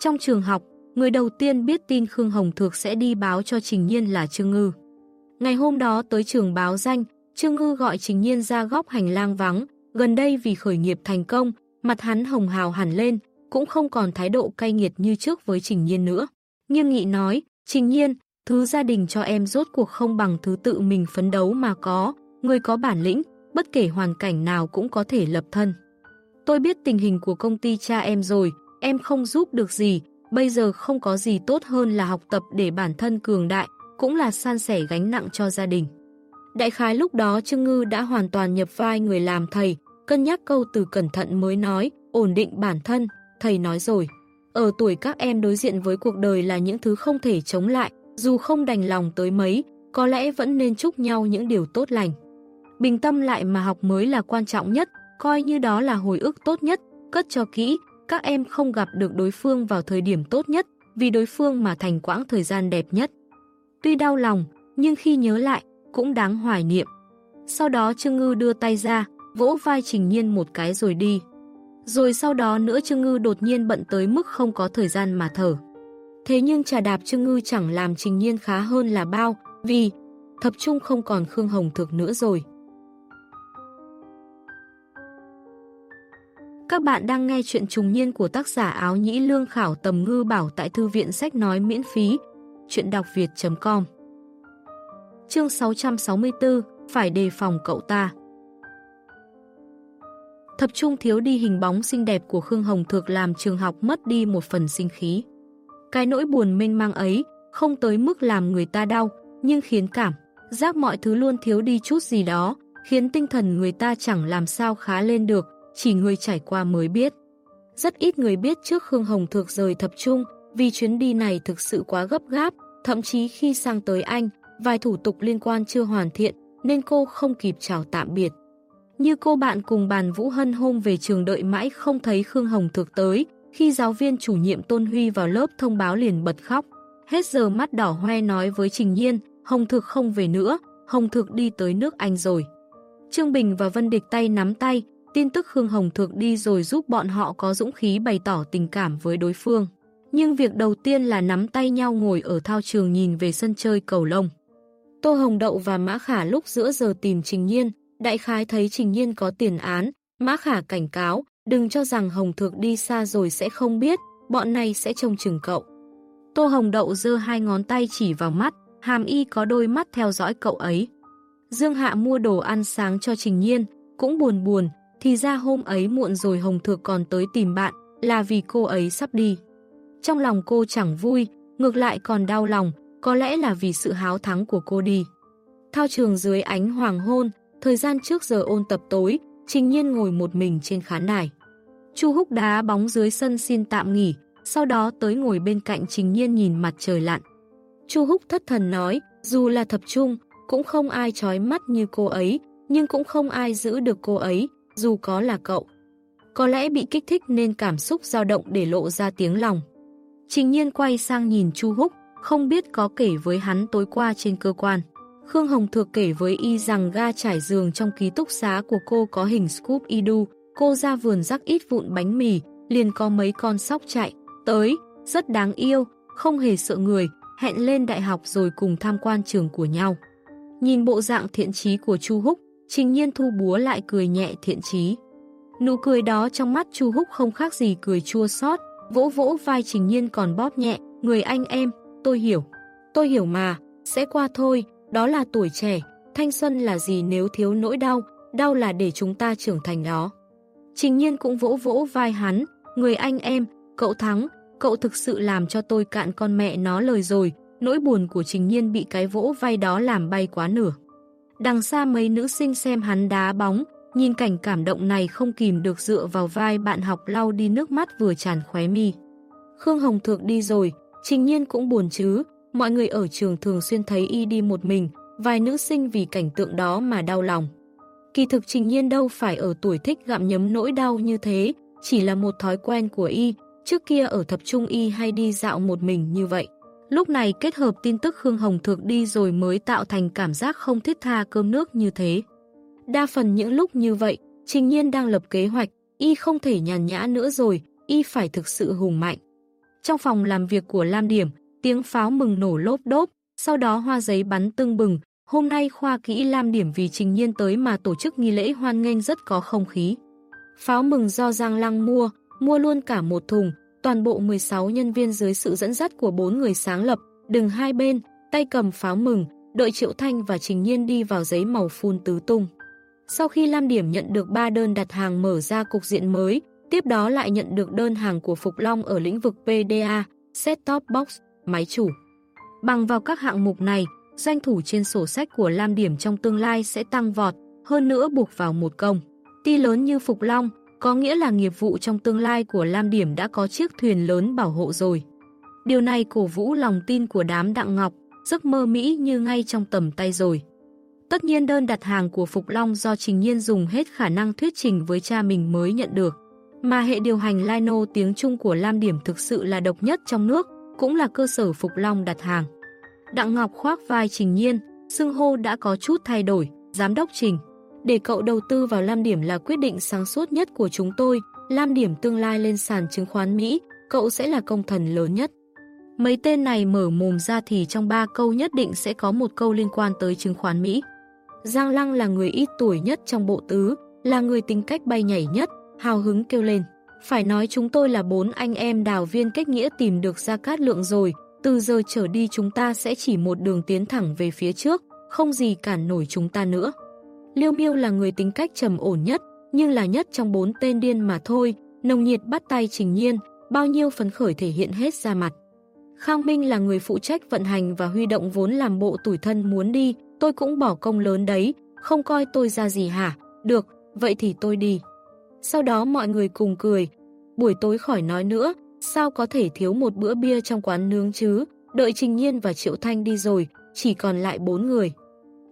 Trong trường học, người đầu tiên biết tin Khương Hồng Thược sẽ đi báo cho Trình Nhiên là Trương Ngư. Ngày hôm đó tới trường báo danh, Trương Ngư gọi Trình Nhiên ra góc hành lang vắng, gần đây vì khởi nghiệp thành công, mặt hắn hồng hào hẳn lên, cũng không còn thái độ cay nghiệt như trước với Trình Nhiên nữa. Nghiêm nghị nói, Trình Nhiên, thứ gia đình cho em rốt cuộc không bằng thứ tự mình phấn đấu mà có, người có bản lĩnh, bất kể hoàn cảnh nào cũng có thể lập thân. Tôi biết tình hình của công ty cha em rồi, em không giúp được gì, bây giờ không có gì tốt hơn là học tập để bản thân cường đại, cũng là san sẻ gánh nặng cho gia đình. Đại khái lúc đó Trương Ngư đã hoàn toàn nhập vai người làm thầy, cân nhắc câu từ cẩn thận mới nói, ổn định bản thân, thầy nói rồi. Ở tuổi các em đối diện với cuộc đời là những thứ không thể chống lại, dù không đành lòng tới mấy, có lẽ vẫn nên chúc nhau những điều tốt lành. Bình tâm lại mà học mới là quan trọng nhất, coi như đó là hồi ức tốt nhất, cất cho kỹ, các em không gặp được đối phương vào thời điểm tốt nhất, vì đối phương mà thành quãng thời gian đẹp nhất. Tuy đau lòng, nhưng khi nhớ lại, cũng đáng hoài niệm. Sau đó Trương Ngư đưa tay ra, vỗ vai Trình Nhiên một cái rồi đi. Rồi sau đó nữa Trương Ngư đột nhiên bận tới mức không có thời gian mà thở. Thế nhưng trà đạp Trương Ngư chẳng làm Trình Nhiên khá hơn là bao, vì thập trung không còn Khương Hồng Thực nữa rồi. Các bạn đang nghe chuyện trùng niên của tác giả áo nhĩ lương khảo tầm ngư bảo tại thư viện sách nói miễn phí. Chuyện đọc việt.com Chương 664 Phải đề phòng cậu ta Thập trung thiếu đi hình bóng xinh đẹp của Khương Hồng Thược làm trường học mất đi một phần sinh khí. Cái nỗi buồn mênh mang ấy không tới mức làm người ta đau, nhưng khiến cảm, giác mọi thứ luôn thiếu đi chút gì đó, khiến tinh thần người ta chẳng làm sao khá lên được, chỉ người trải qua mới biết. Rất ít người biết trước Khương Hồng Thược rời thập trung, vì chuyến đi này thực sự quá gấp gáp, thậm chí khi sang tới Anh, vài thủ tục liên quan chưa hoàn thiện, nên cô không kịp chào tạm biệt. Như cô bạn cùng bàn Vũ Hân hôm về trường đợi mãi không thấy Khương Hồng Thược tới, khi giáo viên chủ nhiệm Tôn Huy vào lớp thông báo liền bật khóc. Hết giờ mắt đỏ hoe nói với Trình Nhiên, Hồng Thực không về nữa, Hồng Thực đi tới nước Anh rồi. Trương Bình và Vân Địch tay nắm tay, tin tức Khương Hồng Thược đi rồi giúp bọn họ có dũng khí bày tỏ tình cảm với đối phương. Nhưng việc đầu tiên là nắm tay nhau ngồi ở thao trường nhìn về sân chơi cầu lông. Tô Hồng Đậu và Mã Khả lúc giữa giờ tìm Trình Nhiên, đại khái thấy Trình Nhiên có tiền án, Mã Khả cảnh cáo, đừng cho rằng Hồng Thược đi xa rồi sẽ không biết, bọn này sẽ trông chừng cậu. Tô Hồng Đậu dơ hai ngón tay chỉ vào mắt, hàm y có đôi mắt theo dõi cậu ấy. Dương Hạ mua đồ ăn sáng cho Trình Nhiên, cũng buồn buồn, thì ra hôm ấy muộn rồi Hồng Thược còn tới tìm bạn, là vì cô ấy sắp đi. Trong lòng cô chẳng vui, ngược lại còn đau lòng, có lẽ là vì sự háo thắng của cô đi. Thao trường dưới ánh hoàng hôn, thời gian trước giờ ôn tập tối, Trình Nhiên ngồi một mình trên khán đài. Chu Húc đá bóng dưới sân xin tạm nghỉ, sau đó tới ngồi bên cạnh Trình Nhiên nhìn mặt trời lặn. Chu Húc thất thần nói, dù là thập trung, cũng không ai trói mắt như cô ấy, nhưng cũng không ai giữ được cô ấy, dù có là cậu. Có lẽ bị kích thích nên cảm xúc dao động để lộ ra tiếng lòng. Trình Nhiên quay sang nhìn Chu Húc, không biết có kể với hắn tối qua trên cơ quan. Khương Hồng Thược kể với y rằng ga trải giường trong ký túc xá của cô có hình scoop y đu. cô ra vườn rắc ít vụn bánh mì, liền có mấy con sóc chạy, tới, rất đáng yêu, không hề sợ người, hẹn lên đại học rồi cùng tham quan trường của nhau. Nhìn bộ dạng thiện trí của Chu Húc, Trình Nhiên thu búa lại cười nhẹ thiện trí. Nụ cười đó trong mắt Chu Húc không khác gì cười chua xót, vỗ vỗ vai Trình Nhiên còn bóp nhẹ, người anh em, tôi hiểu. Tôi hiểu mà, sẽ qua thôi, đó là tuổi trẻ, thanh xuân là gì nếu thiếu nỗi đau, đau là để chúng ta trưởng thành đó. Trình nhiên cũng vỗ vỗ vai hắn, người anh em, cậu thắng, cậu thực sự làm cho tôi cạn con mẹ nó lời rồi, nỗi buồn của trình nhiên bị cái vỗ vai đó làm bay quá nửa. Đằng xa mấy nữ sinh xem hắn đá bóng, nhìn cảnh cảm động này không kìm được dựa vào vai bạn học lau đi nước mắt vừa tràn khóe mi. Khương Hồng Thược đi rồi, trình nhiên cũng buồn chứ, mọi người ở trường thường xuyên thấy y đi một mình, vài nữ sinh vì cảnh tượng đó mà đau lòng. Kỳ thực trình nhiên đâu phải ở tuổi thích gặm nhấm nỗi đau như thế, chỉ là một thói quen của y, trước kia ở thập trung y hay đi dạo một mình như vậy. Lúc này kết hợp tin tức Khương Hồng Thược đi rồi mới tạo thành cảm giác không thiết tha cơm nước như thế. Đa phần những lúc như vậy, Trình Nhiên đang lập kế hoạch, y không thể nhàn nhã nữa rồi, y phải thực sự hùng mạnh. Trong phòng làm việc của Lam Điểm, tiếng pháo mừng nổ lốp đốp, sau đó hoa giấy bắn tưng bừng. Hôm nay khoa kỹ Lam Điểm vì Trình Nhiên tới mà tổ chức nghi lễ hoan nghênh rất có không khí. Pháo mừng do Giang Lăng mua, mua luôn cả một thùng, toàn bộ 16 nhân viên dưới sự dẫn dắt của bốn người sáng lập, đừng hai bên, tay cầm pháo mừng, đợi Triệu Thanh và Trình Nhiên đi vào giấy màu phun tứ tung. Sau khi Lam Điểm nhận được 3 đơn đặt hàng mở ra cục diện mới, tiếp đó lại nhận được đơn hàng của Phục Long ở lĩnh vực PDA, set-top box, máy chủ. Bằng vào các hạng mục này, doanh thủ trên sổ sách của Lam Điểm trong tương lai sẽ tăng vọt, hơn nữa buộc vào một công. Ti lớn như Phục Long, có nghĩa là nghiệp vụ trong tương lai của Lam Điểm đã có chiếc thuyền lớn bảo hộ rồi. Điều này cổ vũ lòng tin của đám Đặng Ngọc, giấc mơ Mỹ như ngay trong tầm tay rồi. Tất nhiên đơn đặt hàng của Phục Long do Trình Nhiên dùng hết khả năng thuyết trình với cha mình mới nhận được. Mà hệ điều hành Lino tiếng Trung của Lam Điểm thực sự là độc nhất trong nước, cũng là cơ sở Phục Long đặt hàng. Đặng Ngọc khoác vai Trình Nhiên, xưng hô đã có chút thay đổi, giám đốc Trình. Để cậu đầu tư vào Lam Điểm là quyết định sáng suốt nhất của chúng tôi, Lam Điểm tương lai lên sàn chứng khoán Mỹ, cậu sẽ là công thần lớn nhất. Mấy tên này mở mồm ra thì trong ba câu nhất định sẽ có một câu liên quan tới chứng khoán Mỹ. Giang Lăng là người ít tuổi nhất trong bộ tứ, là người tính cách bay nhảy nhất, hào hứng kêu lên. Phải nói chúng tôi là bốn anh em đào viên kết nghĩa tìm được ra cát lượng rồi, từ giờ trở đi chúng ta sẽ chỉ một đường tiến thẳng về phía trước, không gì cản nổi chúng ta nữa. Liêu Miêu là người tính cách trầm ổn nhất, nhưng là nhất trong bốn tên điên mà thôi, nồng nhiệt bắt tay trình nhiên, bao nhiêu phấn khởi thể hiện hết ra mặt. Khang Minh là người phụ trách vận hành và huy động vốn làm bộ tủi thân muốn đi, tôi cũng bỏ công lớn đấy, không coi tôi ra gì hả? Được, vậy thì tôi đi. Sau đó mọi người cùng cười, buổi tối khỏi nói nữa, sao có thể thiếu một bữa bia trong quán nướng chứ, đợi Trình Nhiên và Triệu Thanh đi rồi, chỉ còn lại bốn người.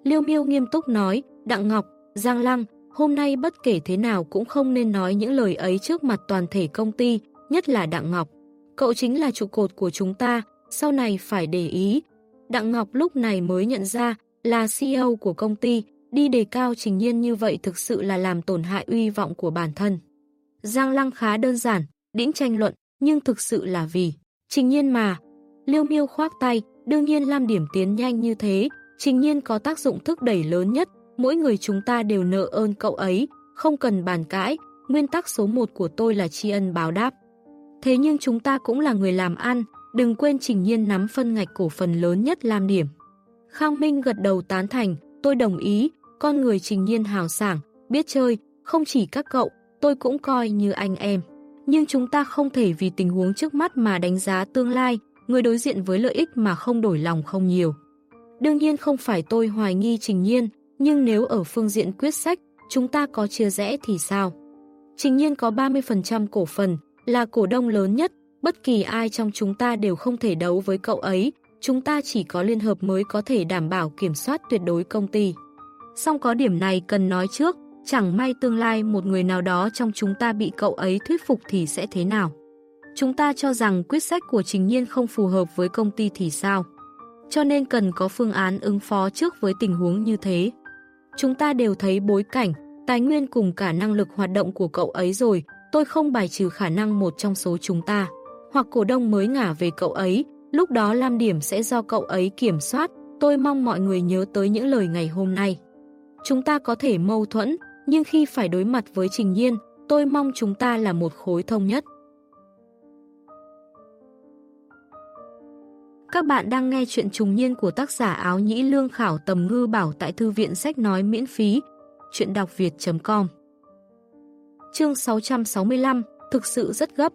Liêu Miêu nghiêm túc nói, Đặng Ngọc, Giang Lăng, hôm nay bất kể thế nào cũng không nên nói những lời ấy trước mặt toàn thể công ty, nhất là Đặng Ngọc. Cậu chính là trụ cột của chúng ta, sau này phải để ý. Đặng Ngọc lúc này mới nhận ra là CEO của công ty, đi đề cao trình nhiên như vậy thực sự là làm tổn hại uy vọng của bản thân. Giang Lăng khá đơn giản, đĩnh tranh luận, nhưng thực sự là vì trình nhiên mà. Liêu miêu khoác tay, đương nhiên Lam Điểm tiến nhanh như thế, trình nhiên có tác dụng thúc đẩy lớn nhất, mỗi người chúng ta đều nợ ơn cậu ấy, không cần bàn cãi, nguyên tắc số 1 của tôi là tri ân báo đáp. Thế nhưng chúng ta cũng là người làm ăn, đừng quên Trình Nhiên nắm phân ngạch cổ phần lớn nhất làm Điểm. Khang Minh gật đầu tán thành, tôi đồng ý, con người Trình Nhiên hào sảng, biết chơi, không chỉ các cậu, tôi cũng coi như anh em. Nhưng chúng ta không thể vì tình huống trước mắt mà đánh giá tương lai, người đối diện với lợi ích mà không đổi lòng không nhiều. Đương nhiên không phải tôi hoài nghi Trình Nhiên, nhưng nếu ở phương diện quyết sách, chúng ta có chia rẽ thì sao? Trình Nhiên có 30% cổ phần, là cổ đông lớn nhất, bất kỳ ai trong chúng ta đều không thể đấu với cậu ấy, chúng ta chỉ có liên hợp mới có thể đảm bảo kiểm soát tuyệt đối công ty. Song có điểm này cần nói trước, chẳng may tương lai một người nào đó trong chúng ta bị cậu ấy thuyết phục thì sẽ thế nào? Chúng ta cho rằng quyết sách của Trình Nhiên không phù hợp với công ty thì sao? Cho nên cần có phương án ứng phó trước với tình huống như thế. Chúng ta đều thấy bối cảnh, tài nguyên cùng cả năng lực hoạt động của cậu ấy rồi, tôi không bài trừ khả năng một trong số chúng ta. Hoặc cổ đông mới ngả về cậu ấy, lúc đó Lam Điểm sẽ do cậu ấy kiểm soát, tôi mong mọi người nhớ tới những lời ngày hôm nay. Chúng ta có thể mâu thuẫn, nhưng khi phải đối mặt với Trình Nhiên, tôi mong chúng ta là một khối thông nhất. Các bạn đang nghe chuyện trùng niên của tác giả áo nhĩ lương khảo tầm ngư bảo tại thư viện sách nói miễn phí. Chuyện đọc việt.com Chương 665 Thực sự rất gấp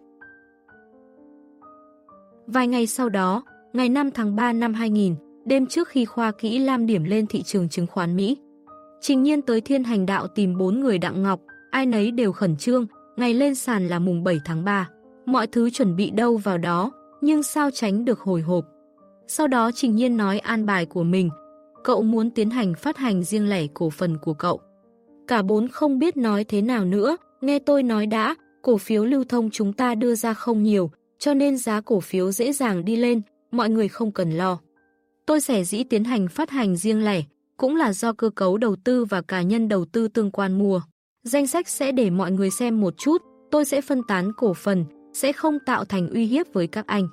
Vài ngày sau đó, ngày 5 tháng 3 năm 2000, đêm trước khi khoa kỹ Lam điểm lên thị trường chứng khoán Mỹ. Trình nhiên tới thiên hành đạo tìm bốn người đặng ngọc, ai nấy đều khẩn trương, ngày lên sàn là mùng 7 tháng 3. Mọi thứ chuẩn bị đâu vào đó, nhưng sao tránh được hồi hộp. Sau đó Trình Nhiên nói an bài của mình, cậu muốn tiến hành phát hành riêng lẻ cổ phần của cậu. Cả bốn không biết nói thế nào nữa, nghe tôi nói đã, cổ phiếu lưu thông chúng ta đưa ra không nhiều, cho nên giá cổ phiếu dễ dàng đi lên, mọi người không cần lo. Tôi sẽ dĩ tiến hành phát hành riêng lẻ, cũng là do cơ cấu đầu tư và cá nhân đầu tư tương quan mua. Danh sách sẽ để mọi người xem một chút, tôi sẽ phân tán cổ phần, sẽ không tạo thành uy hiếp với các anh.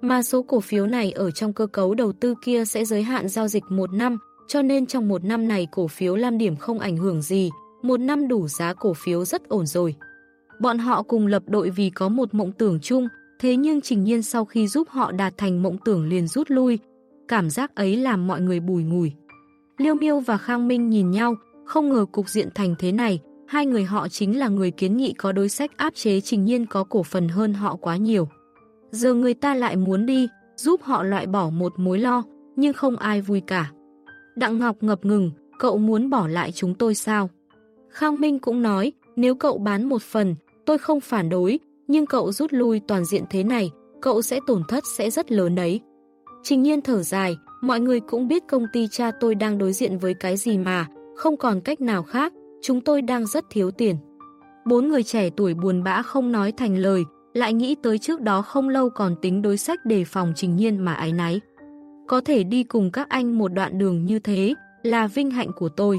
Mà số cổ phiếu này ở trong cơ cấu đầu tư kia sẽ giới hạn giao dịch một năm, cho nên trong một năm này cổ phiếu Lam Điểm không ảnh hưởng gì, một năm đủ giá cổ phiếu rất ổn rồi. Bọn họ cùng lập đội vì có một mộng tưởng chung, thế nhưng Trình Nhiên sau khi giúp họ đạt thành mộng tưởng liền rút lui, cảm giác ấy làm mọi người bùi ngùi. Liêu Miêu và Khang Minh nhìn nhau, không ngờ cục diện thành thế này, hai người họ chính là người kiến nghị có đối sách áp chế Trình Nhiên có cổ phần hơn họ quá nhiều. Giờ người ta lại muốn đi, giúp họ loại bỏ một mối lo, nhưng không ai vui cả. Đặng Ngọc ngập ngừng, cậu muốn bỏ lại chúng tôi sao? Khang Minh cũng nói, nếu cậu bán một phần, tôi không phản đối, nhưng cậu rút lui toàn diện thế này, cậu sẽ tổn thất sẽ rất lớn đấy. Trình nhiên thở dài, mọi người cũng biết công ty cha tôi đang đối diện với cái gì mà, không còn cách nào khác, chúng tôi đang rất thiếu tiền. Bốn người trẻ tuổi buồn bã không nói thành lời, lại nghĩ tới trước đó không lâu còn tính đối sách đề phòng trình nhiên mà ái náy. Có thể đi cùng các anh một đoạn đường như thế là vinh hạnh của tôi.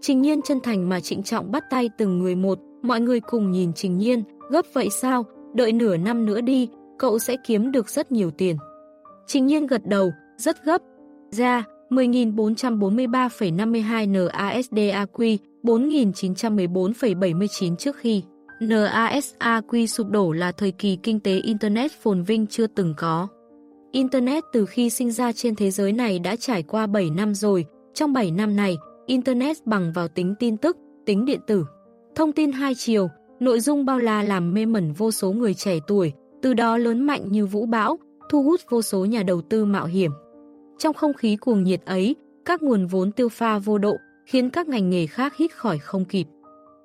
Trình nhiên chân thành mà trịnh trọng bắt tay từng người một, mọi người cùng nhìn trình nhiên, Gấp vậy sao? Đợi nửa năm nữa đi, cậu sẽ kiếm được rất nhiều tiền. Trình nhiên gật đầu, rất gấp. Ra, 10.443,52 NASDAQ, 4.914,79 trước khi. NASAQ sụp đổ là thời kỳ kinh tế Internet phồn vinh chưa từng có. Internet từ khi sinh ra trên thế giới này đã trải qua 7 năm rồi. Trong 7 năm này, Internet bằng vào tính tin tức, tính điện tử. Thông tin hai chiều, nội dung bao la làm mê mẩn vô số người trẻ tuổi, từ đó lớn mạnh như vũ bão, thu hút vô số nhà đầu tư mạo hiểm. Trong không khí cuồng nhiệt ấy, các nguồn vốn tiêu pha vô độ, khiến các ngành nghề khác hít khỏi không kịp.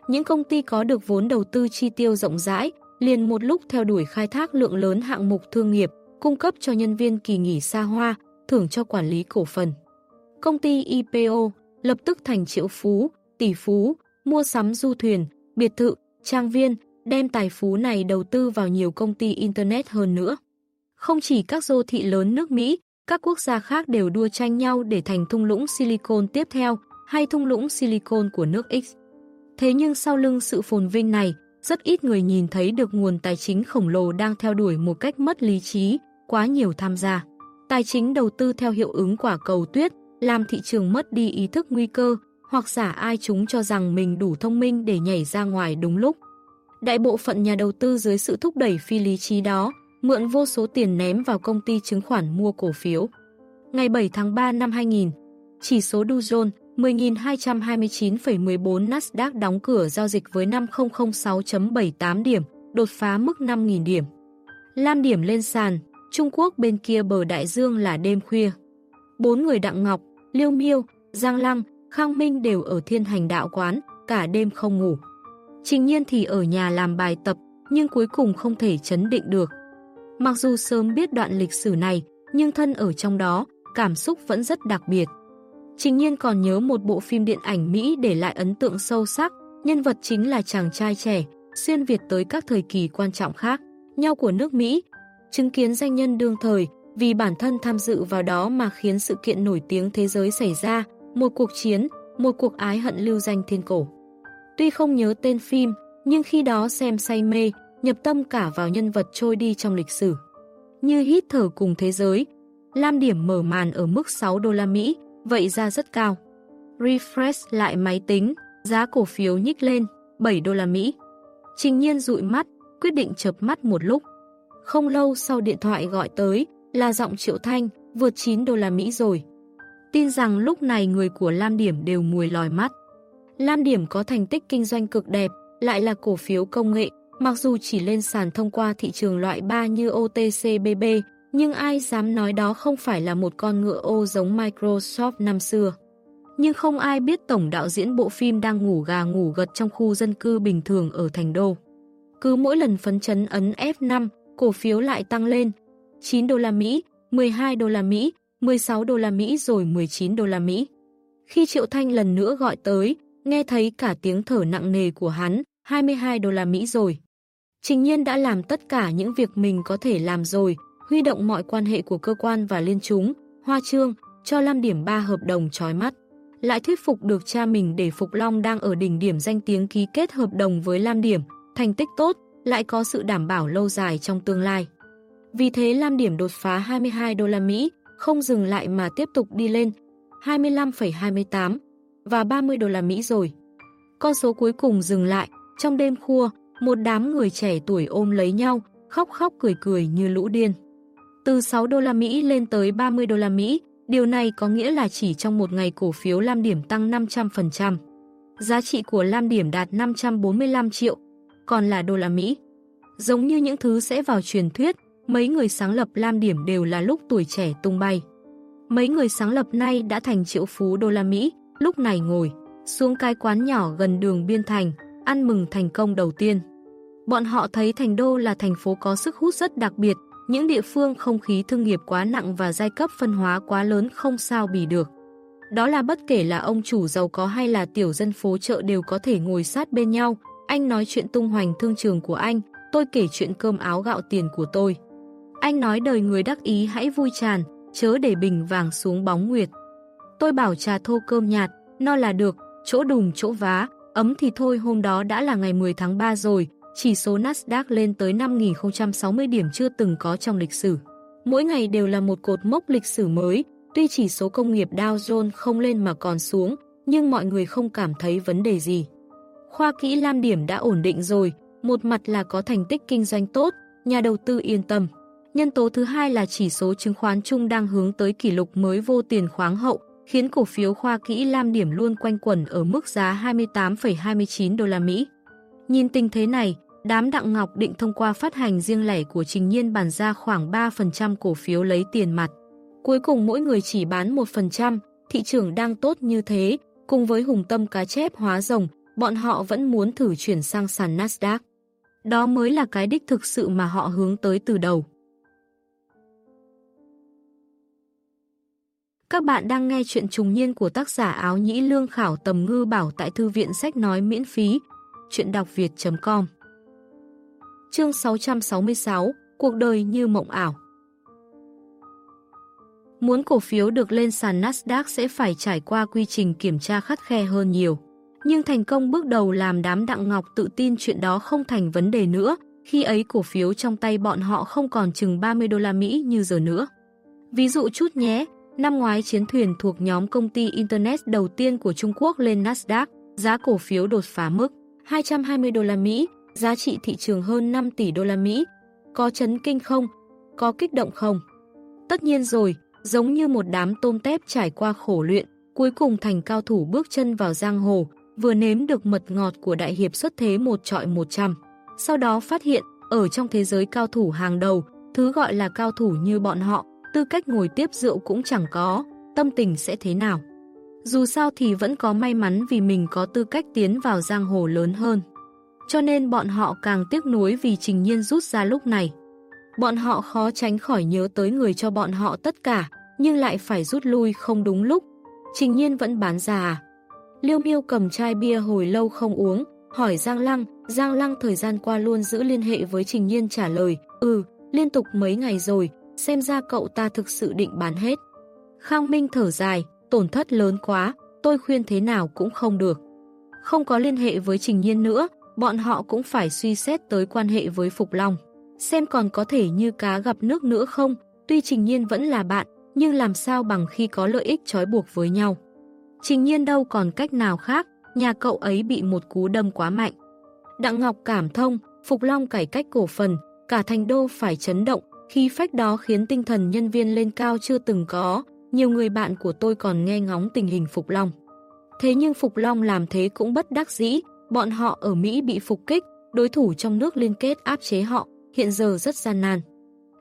Những công ty có được vốn đầu tư chi tiêu rộng rãi, liền một lúc theo đuổi khai thác lượng lớn hạng mục thương nghiệp, cung cấp cho nhân viên kỳ nghỉ xa hoa, thưởng cho quản lý cổ phần. Công ty IPO lập tức thành triệu phú, tỷ phú, mua sắm du thuyền, biệt thự, trang viên, đem tài phú này đầu tư vào nhiều công ty Internet hơn nữa. Không chỉ các đô thị lớn nước Mỹ, các quốc gia khác đều đua tranh nhau để thành thung lũng Silicon tiếp theo hay thung lũng Silicon của nước X. Thế nhưng sau lưng sự phồn vinh này, rất ít người nhìn thấy được nguồn tài chính khổng lồ đang theo đuổi một cách mất lý trí, quá nhiều tham gia. Tài chính đầu tư theo hiệu ứng quả cầu tuyết, làm thị trường mất đi ý thức nguy cơ, hoặc giả ai chúng cho rằng mình đủ thông minh để nhảy ra ngoài đúng lúc. Đại bộ phận nhà đầu tư dưới sự thúc đẩy phi lý trí đó, mượn vô số tiền ném vào công ty chứng khoán mua cổ phiếu. Ngày 7 tháng 3 năm 2000, chỉ số Dow Jones 10.229,14 Nasdaq đóng cửa giao dịch với 5006.78 điểm, đột phá mức 5.000 điểm. Lam điểm lên sàn, Trung Quốc bên kia bờ đại dương là đêm khuya. Bốn người Đặng Ngọc, Liêu Miêu, Giang Lăng, Khang Minh đều ở thiên hành đạo quán, cả đêm không ngủ. Trình nhiên thì ở nhà làm bài tập, nhưng cuối cùng không thể chấn định được. Mặc dù sớm biết đoạn lịch sử này, nhưng thân ở trong đó, cảm xúc vẫn rất đặc biệt. Trình nhiên còn nhớ một bộ phim điện ảnh Mỹ để lại ấn tượng sâu sắc, nhân vật chính là chàng trai trẻ, xuyên Việt tới các thời kỳ quan trọng khác, nhau của nước Mỹ, chứng kiến danh nhân đương thời, vì bản thân tham dự vào đó mà khiến sự kiện nổi tiếng thế giới xảy ra, một cuộc chiến, một cuộc ái hận lưu danh thiên cổ. Tuy không nhớ tên phim, nhưng khi đó xem say mê, nhập tâm cả vào nhân vật trôi đi trong lịch sử. Như hít thở cùng thế giới, Lam điểm mở màn ở mức 6 đô la Mỹ, vậy ra rất cao. Refresh lại máy tính, giá cổ phiếu nhích lên, 7 đô la Mỹ. Trình nhiên dụi mắt, quyết định chập mắt một lúc. Không lâu sau điện thoại gọi tới, là giọng Triệu Thanh, vượt 9 đô la Mỹ rồi. Tin rằng lúc này người của Lam Điểm đều mùi lòi mắt. Lam Điểm có thành tích kinh doanh cực đẹp, lại là cổ phiếu công nghệ, mặc dù chỉ lên sàn thông qua thị trường loại 3 như OTCBB, nhưng ai dám nói đó không phải là một con ngựa ô giống Microsoft năm xưa. Nhưng không ai biết tổng đạo diễn bộ phim đang ngủ gà ngủ gật trong khu dân cư bình thường ở Thành Đô. Cứ mỗi lần phấn chấn ấn F5, cổ phiếu lại tăng lên 9 đô la Mỹ, 12 đô la Mỹ, 16 đô la Mỹ rồi 19 đô la Mỹ. Khi Triệu Thanh lần nữa gọi tới, nghe thấy cả tiếng thở nặng nề của hắn, 22 đô la Mỹ rồi. Trình nhiên đã làm tất cả những việc mình có thể làm rồi, huy động mọi quan hệ của cơ quan và liên chúng, hoa trương, cho lam điểm 3 hợp đồng trói mắt. Lại thuyết phục được cha mình để Phục Long đang ở đỉnh điểm danh tiếng ký kết hợp đồng với Lam Điểm, thành tích tốt, lại có sự đảm bảo lâu dài trong tương lai. Vì thế Lam Điểm đột phá 22 đô la Mỹ, không dừng lại mà tiếp tục đi lên 25,28 và 30 đô la Mỹ rồi. Con số cuối cùng dừng lại, trong đêm khua, một đám người trẻ tuổi ôm lấy nhau, khóc khóc cười cười như lũ điên. Từ 6 đô la Mỹ lên tới 30 đô la Mỹ, điều này có nghĩa là chỉ trong một ngày cổ phiếu Lam Điểm tăng 500%. Giá trị của Lam Điểm đạt 545 triệu, còn là đô la Mỹ. Giống như những thứ sẽ vào truyền thuyết, mấy người sáng lập Lam Điểm đều là lúc tuổi trẻ tung bay. Mấy người sáng lập nay đã thành triệu phú đô la Mỹ, lúc này ngồi xuống cái quán nhỏ gần đường Biên Thành, ăn mừng thành công đầu tiên. Bọn họ thấy Thành Đô là thành phố có sức hút rất đặc biệt, những địa phương không khí thương nghiệp quá nặng và giai cấp phân hóa quá lớn không sao bì được. Đó là bất kể là ông chủ giàu có hay là tiểu dân phố chợ đều có thể ngồi sát bên nhau. Anh nói chuyện tung hoành thương trường của anh, tôi kể chuyện cơm áo gạo tiền của tôi. Anh nói đời người đắc ý hãy vui tràn, chớ để bình vàng xuống bóng nguyệt. Tôi bảo trà thô cơm nhạt, no là được, chỗ đùng chỗ vá, ấm thì thôi hôm đó đã là ngày 10 tháng 3 rồi, chỉ số Nasdaq lên tới 5.060 điểm chưa từng có trong lịch sử. Mỗi ngày đều là một cột mốc lịch sử mới, tuy chỉ số công nghiệp Dow Jones không lên mà còn xuống, nhưng mọi người không cảm thấy vấn đề gì. Khoa kỹ lam điểm đã ổn định rồi, một mặt là có thành tích kinh doanh tốt, nhà đầu tư yên tâm. Nhân tố thứ hai là chỉ số chứng khoán chung đang hướng tới kỷ lục mới vô tiền khoáng hậu, khiến cổ phiếu khoa kỹ lam điểm luôn quanh quẩn ở mức giá 28,29 đô la Mỹ. Nhìn tình thế này, đám Đặng Ngọc định thông qua phát hành riêng lẻ của Trình Nhiên bàn ra khoảng 3% cổ phiếu lấy tiền mặt. Cuối cùng mỗi người chỉ bán 1%, thị trường đang tốt như thế, cùng với hùng tâm cá chép hóa rồng, bọn họ vẫn muốn thử chuyển sang sàn Nasdaq. Đó mới là cái đích thực sự mà họ hướng tới từ đầu. Các bạn đang nghe chuyện trùng niên của tác giả áo nhĩ lương khảo tầm ngư bảo tại thư viện sách nói miễn phí. Chuyện đọc việt.com Chương 666 Cuộc đời như mộng ảo Muốn cổ phiếu được lên sàn Nasdaq sẽ phải trải qua quy trình kiểm tra khắt khe hơn nhiều. Nhưng thành công bước đầu làm đám Đặng Ngọc tự tin chuyện đó không thành vấn đề nữa, khi ấy cổ phiếu trong tay bọn họ không còn chừng 30 đô la Mỹ như giờ nữa. Ví dụ chút nhé, năm ngoái chiến thuyền thuộc nhóm công ty Internet đầu tiên của Trung Quốc lên Nasdaq, giá cổ phiếu đột phá mức 220 đô la Mỹ, giá trị thị trường hơn 5 tỷ đô la Mỹ. Có chấn kinh không? Có kích động không? Tất nhiên rồi, giống như một đám tôm tép trải qua khổ luyện, cuối cùng thành cao thủ bước chân vào giang hồ, vừa nếm được mật ngọt của đại hiệp xuất thế một trọi 100. Sau đó phát hiện, ở trong thế giới cao thủ hàng đầu, thứ gọi là cao thủ như bọn họ, tư cách ngồi tiếp rượu cũng chẳng có, tâm tình sẽ thế nào. Dù sao thì vẫn có may mắn vì mình có tư cách tiến vào giang hồ lớn hơn. Cho nên bọn họ càng tiếc nuối vì Trình Nhiên rút ra lúc này. Bọn họ khó tránh khỏi nhớ tới người cho bọn họ tất cả, nhưng lại phải rút lui không đúng lúc. Trình Nhiên vẫn bán già. à? Liêu Miêu cầm chai bia hồi lâu không uống, hỏi Giang Lăng, Giang Lăng thời gian qua luôn giữ liên hệ với Trình Nhiên trả lời, ừ, liên tục mấy ngày rồi, xem ra cậu ta thực sự định bán hết. Khang Minh thở dài, tổn thất lớn quá, tôi khuyên thế nào cũng không được. Không có liên hệ với Trình Nhiên nữa, bọn họ cũng phải suy xét tới quan hệ với Phục Long. Xem còn có thể như cá gặp nước nữa không, tuy Trình Nhiên vẫn là bạn, nhưng làm sao bằng khi có lợi ích trói buộc với nhau. Trình Nhiên đâu còn cách nào khác, nhà cậu ấy bị một cú đâm quá mạnh. Đặng Ngọc cảm thông, Phục Long cải cách cổ phần, cả thành đô phải chấn động, khi phách đó khiến tinh thần nhân viên lên cao chưa từng có, nhiều người bạn của tôi còn nghe ngóng tình hình Phục Long. Thế nhưng Phục Long làm thế cũng bất đắc dĩ, bọn họ ở Mỹ bị phục kích, đối thủ trong nước liên kết áp chế họ, hiện giờ rất gian nan.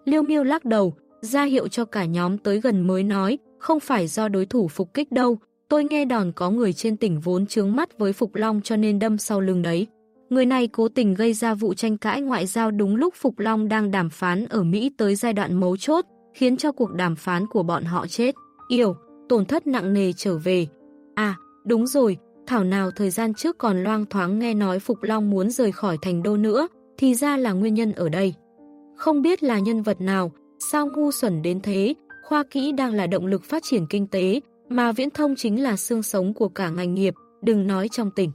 Liêu miêu lắc đầu, ra hiệu cho cả nhóm tới gần mới nói, không phải do đối thủ phục kích đâu, tôi nghe đòn có người trên tỉnh vốn chướng mắt với Phục Long cho nên đâm sau lưng đấy. Người này cố tình gây ra vụ tranh cãi ngoại giao đúng lúc Phục Long đang đàm phán ở Mỹ tới giai đoạn mấu chốt, khiến cho cuộc đàm phán của bọn họ chết. Yêu, tổn thất nặng nề trở về. À, đúng rồi, thảo nào thời gian trước còn loang thoáng nghe nói Phục Long muốn rời khỏi thành đô nữa, thì ra là nguyên nhân ở đây. Không biết là nhân vật nào, sao ngu xuẩn đến thế, khoa kỹ đang là động lực phát triển kinh tế, mà viễn thông chính là xương sống của cả ngành nghiệp, đừng nói trong tỉnh.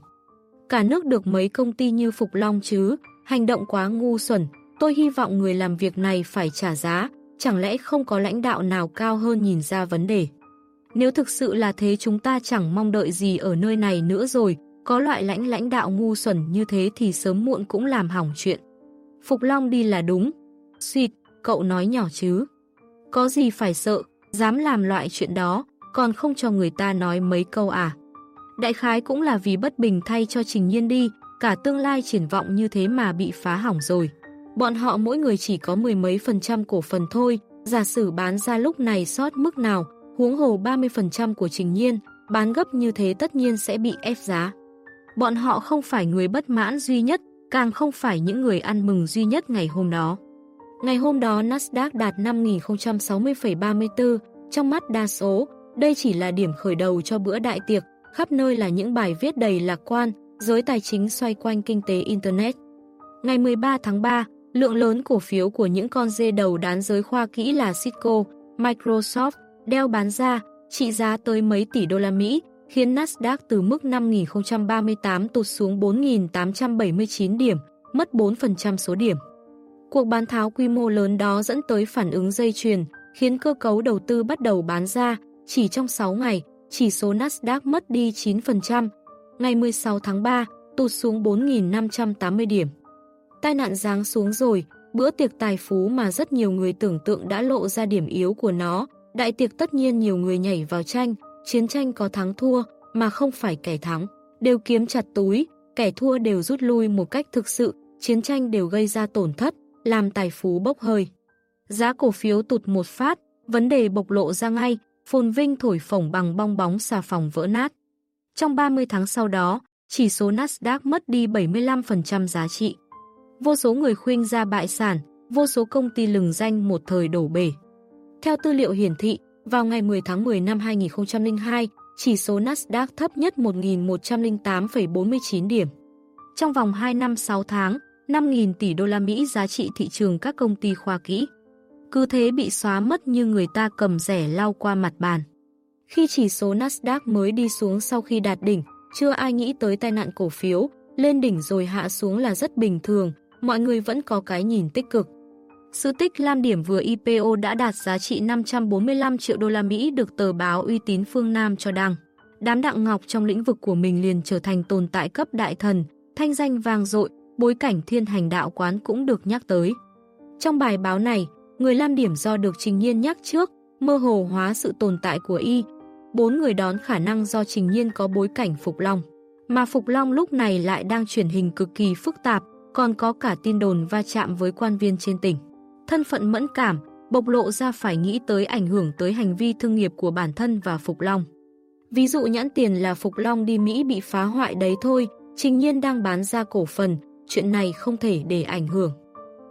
Cả nước được mấy công ty như Phục Long chứ, hành động quá ngu xuẩn, tôi hy vọng người làm việc này phải trả giá, chẳng lẽ không có lãnh đạo nào cao hơn nhìn ra vấn đề. Nếu thực sự là thế chúng ta chẳng mong đợi gì ở nơi này nữa rồi, có loại lãnh lãnh đạo ngu xuẩn như thế thì sớm muộn cũng làm hỏng chuyện. Phục Long đi là đúng. Xuyệt, cậu nói nhỏ chứ. Có gì phải sợ, dám làm loại chuyện đó, còn không cho người ta nói mấy câu à. Đại khái cũng là vì bất bình thay cho Trình Nhiên đi, cả tương lai triển vọng như thế mà bị phá hỏng rồi. Bọn họ mỗi người chỉ có mười mấy phần trăm cổ phần thôi, giả sử bán ra lúc này sót mức nào, huống hồ 30% của Trình Nhiên, bán gấp như thế tất nhiên sẽ bị ép giá. Bọn họ không phải người bất mãn duy nhất, càng không phải những người ăn mừng duy nhất ngày hôm đó. Ngày hôm đó Nasdaq đạt 5.060,34, trong mắt đa số, đây chỉ là điểm khởi đầu cho bữa đại tiệc, khắp nơi là những bài viết đầy lạc quan, giới tài chính xoay quanh kinh tế Internet. Ngày 13 tháng 3, lượng lớn cổ phiếu của những con dê đầu đán giới khoa kỹ là Cisco, Microsoft, Dell bán ra, trị giá tới mấy tỷ đô la Mỹ, khiến Nasdaq từ mức 5.038 tụt xuống 4.879 điểm, mất 4% số điểm. Cuộc bán tháo quy mô lớn đó dẫn tới phản ứng dây chuyền, khiến cơ cấu đầu tư bắt đầu bán ra, chỉ trong 6 ngày, chỉ số Nasdaq mất đi 9%, ngày 16 tháng 3, tụt xuống 4.580 điểm. Tai nạn giáng xuống rồi, bữa tiệc tài phú mà rất nhiều người tưởng tượng đã lộ ra điểm yếu của nó. Đại tiệc tất nhiên nhiều người nhảy vào tranh, chiến tranh có thắng thua, mà không phải kẻ thắng. Đều kiếm chặt túi, kẻ thua đều rút lui một cách thực sự, chiến tranh đều gây ra tổn thất, làm tài phú bốc hơi. Giá cổ phiếu tụt một phát, vấn đề bộc lộ ra ngay, phồn vinh thổi phồng bằng bong bóng xà phòng vỡ nát. Trong 30 tháng sau đó, chỉ số Nasdaq mất đi 75% giá trị. Vô số người khuyên ra bại sản, vô số công ty lừng danh một thời đổ bể. Theo tư liệu hiển thị, vào ngày 10 tháng 10 năm 2002, chỉ số Nasdaq thấp nhất 1.108,49 điểm. Trong vòng 2 năm 6 tháng, 5.000 tỷ đô la Mỹ giá trị thị trường các công ty khoa kỹ. Cứ thế bị xóa mất như người ta cầm rẻ lau qua mặt bàn. Khi chỉ số Nasdaq mới đi xuống sau khi đạt đỉnh, chưa ai nghĩ tới tai nạn cổ phiếu, lên đỉnh rồi hạ xuống là rất bình thường, mọi người vẫn có cái nhìn tích cực. Sự tích Lam Điểm vừa IPO đã đạt giá trị 545 triệu đô la Mỹ được tờ báo uy tín phương Nam cho đăng. Đám Đặng Ngọc trong lĩnh vực của mình liền trở thành tồn tại cấp đại thần, thanh danh vang dội, bối cảnh thiên hành đạo quán cũng được nhắc tới. Trong bài báo này, người Lam Điểm do được Trình Nhiên nhắc trước, mơ hồ hóa sự tồn tại của y. Bốn người đón khả năng do Trình Nhiên có bối cảnh Phục Long. Mà Phục Long lúc này lại đang chuyển hình cực kỳ phức tạp, còn có cả tin đồn va chạm với quan viên trên tỉnh. Thân phận mẫn cảm, bộc lộ ra phải nghĩ tới ảnh hưởng tới hành vi thương nghiệp của bản thân và Phục Long. Ví dụ nhãn tiền là Phục Long đi Mỹ bị phá hoại đấy thôi, Trình Nhiên đang bán ra cổ phần, chuyện này không thể để ảnh hưởng.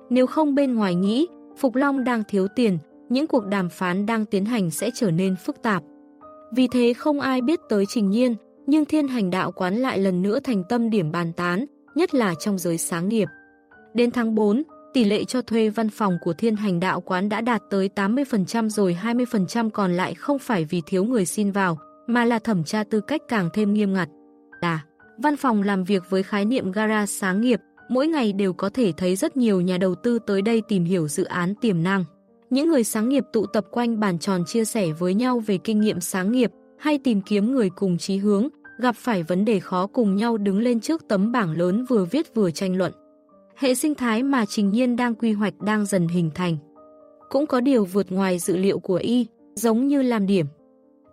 Nếu không bên ngoài nghĩ, Phục Long đang thiếu tiền, những cuộc đàm phán đang tiến hành sẽ trở nên phức tạp. Vì thế không ai biết tới Trình Nhiên, nhưng thiên hành đạo quán lại lần nữa thành tâm điểm bàn tán, nhất là trong giới sáng nghiệp. Đến tháng 4, tỷ lệ cho thuê văn phòng của thiên hành đạo quán đã đạt tới 80% rồi 20% còn lại không phải vì thiếu người xin vào, mà là thẩm tra tư cách càng thêm nghiêm ngặt. Đà, văn phòng làm việc với khái niệm gara sáng nghiệp, mỗi ngày đều có thể thấy rất nhiều nhà đầu tư tới đây tìm hiểu dự án tiềm năng. Những người sáng nghiệp tụ tập quanh bàn tròn chia sẻ với nhau về kinh nghiệm sáng nghiệp hay tìm kiếm người cùng chí hướng, gặp phải vấn đề khó cùng nhau đứng lên trước tấm bảng lớn vừa viết vừa tranh luận. Hệ sinh thái mà Trình Nhiên đang quy hoạch đang dần hình thành. Cũng có điều vượt ngoài dự liệu của y, giống như làm điểm.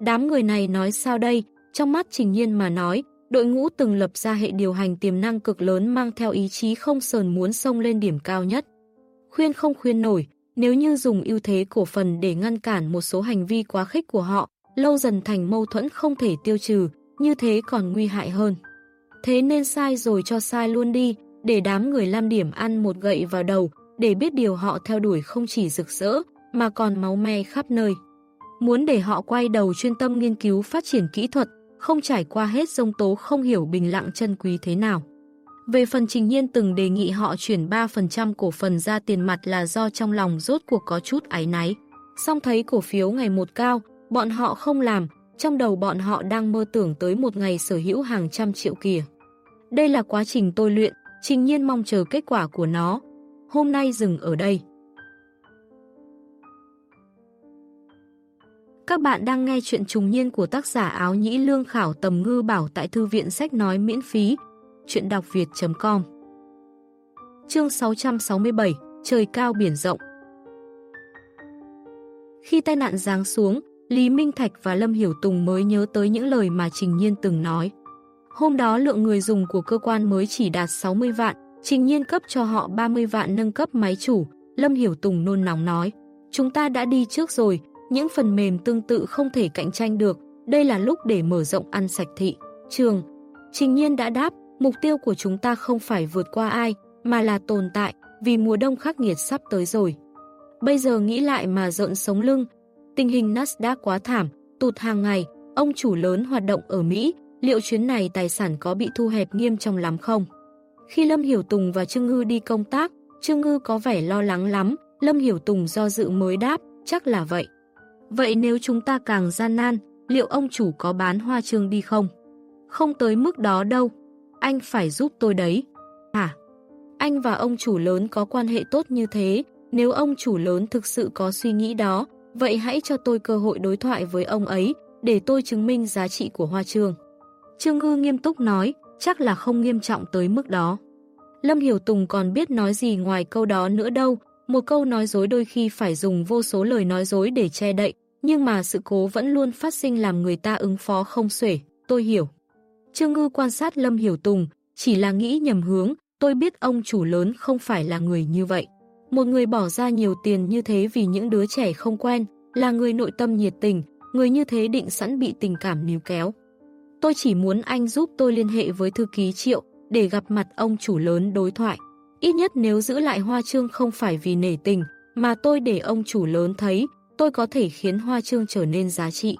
Đám người này nói sao đây, trong mắt Trình Nhiên mà nói, đội ngũ từng lập ra hệ điều hành tiềm năng cực lớn mang theo ý chí không sờn muốn sông lên điểm cao nhất. Khuyên không khuyên nổi, nếu như dùng ưu thế cổ phần để ngăn cản một số hành vi quá khích của họ, lâu dần thành mâu thuẫn không thể tiêu trừ, như thế còn nguy hại hơn. Thế nên sai rồi cho sai luôn đi, để đám người lam điểm ăn một gậy vào đầu, để biết điều họ theo đuổi không chỉ rực rỡ, mà còn máu me khắp nơi. Muốn để họ quay đầu chuyên tâm nghiên cứu phát triển kỹ thuật, không trải qua hết dông tố không hiểu bình lặng chân quý thế nào. Về phần Trình Nhiên từng đề nghị họ chuyển 3% cổ phần ra tiền mặt là do trong lòng rốt cuộc có chút áy náy. Xong thấy cổ phiếu ngày một cao, bọn họ không làm, trong đầu bọn họ đang mơ tưởng tới một ngày sở hữu hàng trăm triệu kìa. Đây là quá trình tôi luyện, Trình Nhiên mong chờ kết quả của nó. Hôm nay dừng ở đây. Các bạn đang nghe chuyện trùng niên của tác giả áo nhĩ lương khảo tầm ngư bảo tại thư viện sách nói miễn phí. Chuyện đọc việt.com Chương 667 Trời cao biển rộng Khi tai nạn giáng xuống, Lý Minh Thạch và Lâm Hiểu Tùng mới nhớ tới những lời mà Trình Nhiên từng nói. Hôm đó lượng người dùng của cơ quan mới chỉ đạt 60 vạn, Trình Nhiên cấp cho họ 30 vạn nâng cấp máy chủ, Lâm Hiểu Tùng nôn nóng nói. Chúng ta đã đi trước rồi, những phần mềm tương tự không thể cạnh tranh được, đây là lúc để mở rộng ăn sạch thị. Trường, Trình Nhiên đã đáp, mục tiêu của chúng ta không phải vượt qua ai, mà là tồn tại, vì mùa đông khắc nghiệt sắp tới rồi. Bây giờ nghĩ lại mà rợn sống lưng, tình hình Nasdaq quá thảm, tụt hàng ngày, ông chủ lớn hoạt động ở Mỹ, liệu chuyến này tài sản có bị thu hẹp nghiêm trọng lắm không? Khi Lâm Hiểu Tùng và Trương Ngư đi công tác, Trương Ngư có vẻ lo lắng lắm, Lâm Hiểu Tùng do dự mới đáp, chắc là vậy. Vậy nếu chúng ta càng gian nan, liệu ông chủ có bán hoa trương đi không? Không tới mức đó đâu, anh phải giúp tôi đấy. Hả? Anh và ông chủ lớn có quan hệ tốt như thế, nếu ông chủ lớn thực sự có suy nghĩ đó, vậy hãy cho tôi cơ hội đối thoại với ông ấy, để tôi chứng minh giá trị của hoa trương. Trương Ngư nghiêm túc nói, chắc là không nghiêm trọng tới mức đó. Lâm Hiểu Tùng còn biết nói gì ngoài câu đó nữa đâu, một câu nói dối đôi khi phải dùng vô số lời nói dối để che đậy, nhưng mà sự cố vẫn luôn phát sinh làm người ta ứng phó không xuể, tôi hiểu. Trương Ngư quan sát Lâm Hiểu Tùng, chỉ là nghĩ nhầm hướng, tôi biết ông chủ lớn không phải là người như vậy. Một người bỏ ra nhiều tiền như thế vì những đứa trẻ không quen, là người nội tâm nhiệt tình, người như thế định sẵn bị tình cảm níu kéo. Tôi chỉ muốn anh giúp tôi liên hệ với thư ký Triệu để gặp mặt ông chủ lớn đối thoại. Ít nhất nếu giữ lại hoa trương không phải vì nể tình, mà tôi để ông chủ lớn thấy, tôi có thể khiến hoa trương trở nên giá trị.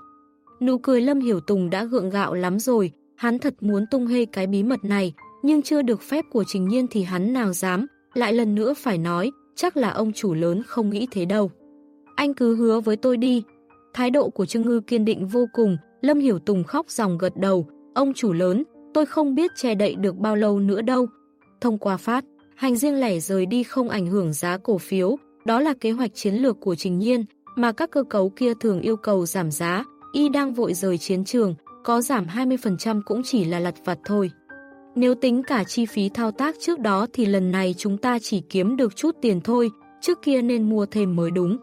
Nụ cười Lâm Hiểu Tùng đã gượng gạo lắm rồi, hắn thật muốn tung hê cái bí mật này, nhưng chưa được phép của Trình Nhiên thì hắn nào dám, lại lần nữa phải nói, chắc là ông chủ lớn không nghĩ thế đâu. Anh cứ hứa với tôi đi. Thái độ của Trương Ngư kiên định vô cùng, Lâm Hiểu Tùng khóc dòng gật đầu, ông chủ lớn, tôi không biết che đậy được bao lâu nữa đâu. Thông qua phát, hành riêng lẻ rời đi không ảnh hưởng giá cổ phiếu, đó là kế hoạch chiến lược của Trình Nhiên, mà các cơ cấu kia thường yêu cầu giảm giá, y đang vội rời chiến trường, có giảm 20% cũng chỉ là lặt vặt thôi. Nếu tính cả chi phí thao tác trước đó thì lần này chúng ta chỉ kiếm được chút tiền thôi, trước kia nên mua thêm mới đúng.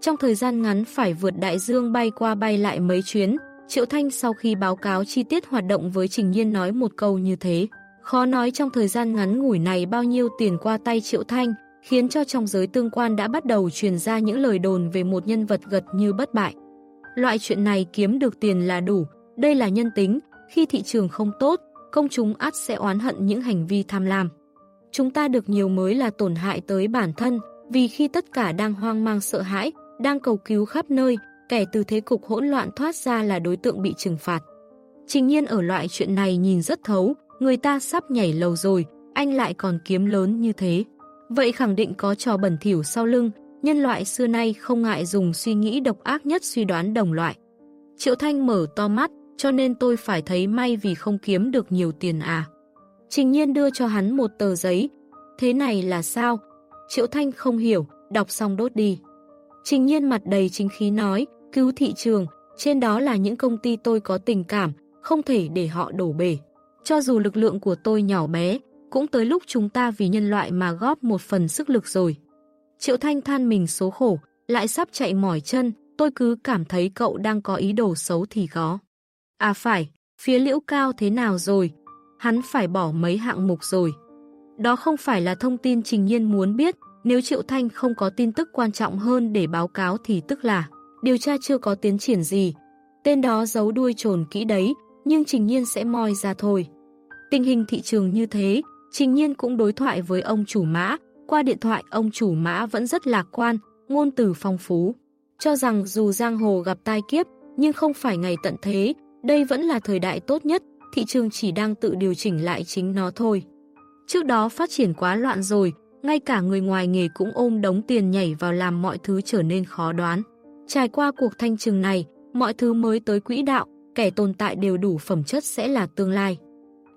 Trong thời gian ngắn phải vượt đại dương bay qua bay lại mấy chuyến, Triệu Thanh sau khi báo cáo chi tiết hoạt động với Trình Nhiên nói một câu như thế. Khó nói trong thời gian ngắn ngủi này bao nhiêu tiền qua tay Triệu Thanh, khiến cho trong giới tương quan đã bắt đầu truyền ra những lời đồn về một nhân vật gật như bất bại. Loại chuyện này kiếm được tiền là đủ, đây là nhân tính, khi thị trường không tốt, công chúng ắt sẽ oán hận những hành vi tham lam. Chúng ta được nhiều mới là tổn hại tới bản thân, vì khi tất cả đang hoang mang sợ hãi, đang cầu cứu khắp nơi, kẻ từ thế cục hỗn loạn thoát ra là đối tượng bị trừng phạt. Trình nhiên ở loại chuyện này nhìn rất thấu, người ta sắp nhảy lầu rồi, anh lại còn kiếm lớn như thế. Vậy khẳng định có trò bẩn thỉu sau lưng, nhân loại xưa nay không ngại dùng suy nghĩ độc ác nhất suy đoán đồng loại. Triệu Thanh mở to mắt, cho nên tôi phải thấy may vì không kiếm được nhiều tiền à. Trình nhiên đưa cho hắn một tờ giấy. Thế này là sao? Triệu Thanh không hiểu, đọc xong đốt đi. Trình nhiên mặt đầy chính khí nói, cứu thị trường, trên đó là những công ty tôi có tình cảm, không thể để họ đổ bể. Cho dù lực lượng của tôi nhỏ bé, cũng tới lúc chúng ta vì nhân loại mà góp một phần sức lực rồi. Triệu Thanh than mình số khổ, lại sắp chạy mỏi chân, tôi cứ cảm thấy cậu đang có ý đồ xấu thì có. À phải, phía liễu cao thế nào rồi? Hắn phải bỏ mấy hạng mục rồi. Đó không phải là thông tin Trình Nhiên muốn biết, nếu Triệu Thanh không có tin tức quan trọng hơn để báo cáo thì tức là điều tra chưa có tiến triển gì. Tên đó giấu đuôi trồn kỹ đấy, nhưng Trình Nhiên sẽ moi ra thôi. Tình hình thị trường như thế, Trình Nhiên cũng đối thoại với ông chủ mã. Qua điện thoại ông chủ mã vẫn rất lạc quan, ngôn từ phong phú. Cho rằng dù giang hồ gặp tai kiếp, nhưng không phải ngày tận thế, đây vẫn là thời đại tốt nhất, thị trường chỉ đang tự điều chỉnh lại chính nó thôi. Trước đó phát triển quá loạn rồi, ngay cả người ngoài nghề cũng ôm đống tiền nhảy vào làm mọi thứ trở nên khó đoán. Trải qua cuộc thanh trừng này, mọi thứ mới tới quỹ đạo, kẻ tồn tại đều đủ phẩm chất sẽ là tương lai.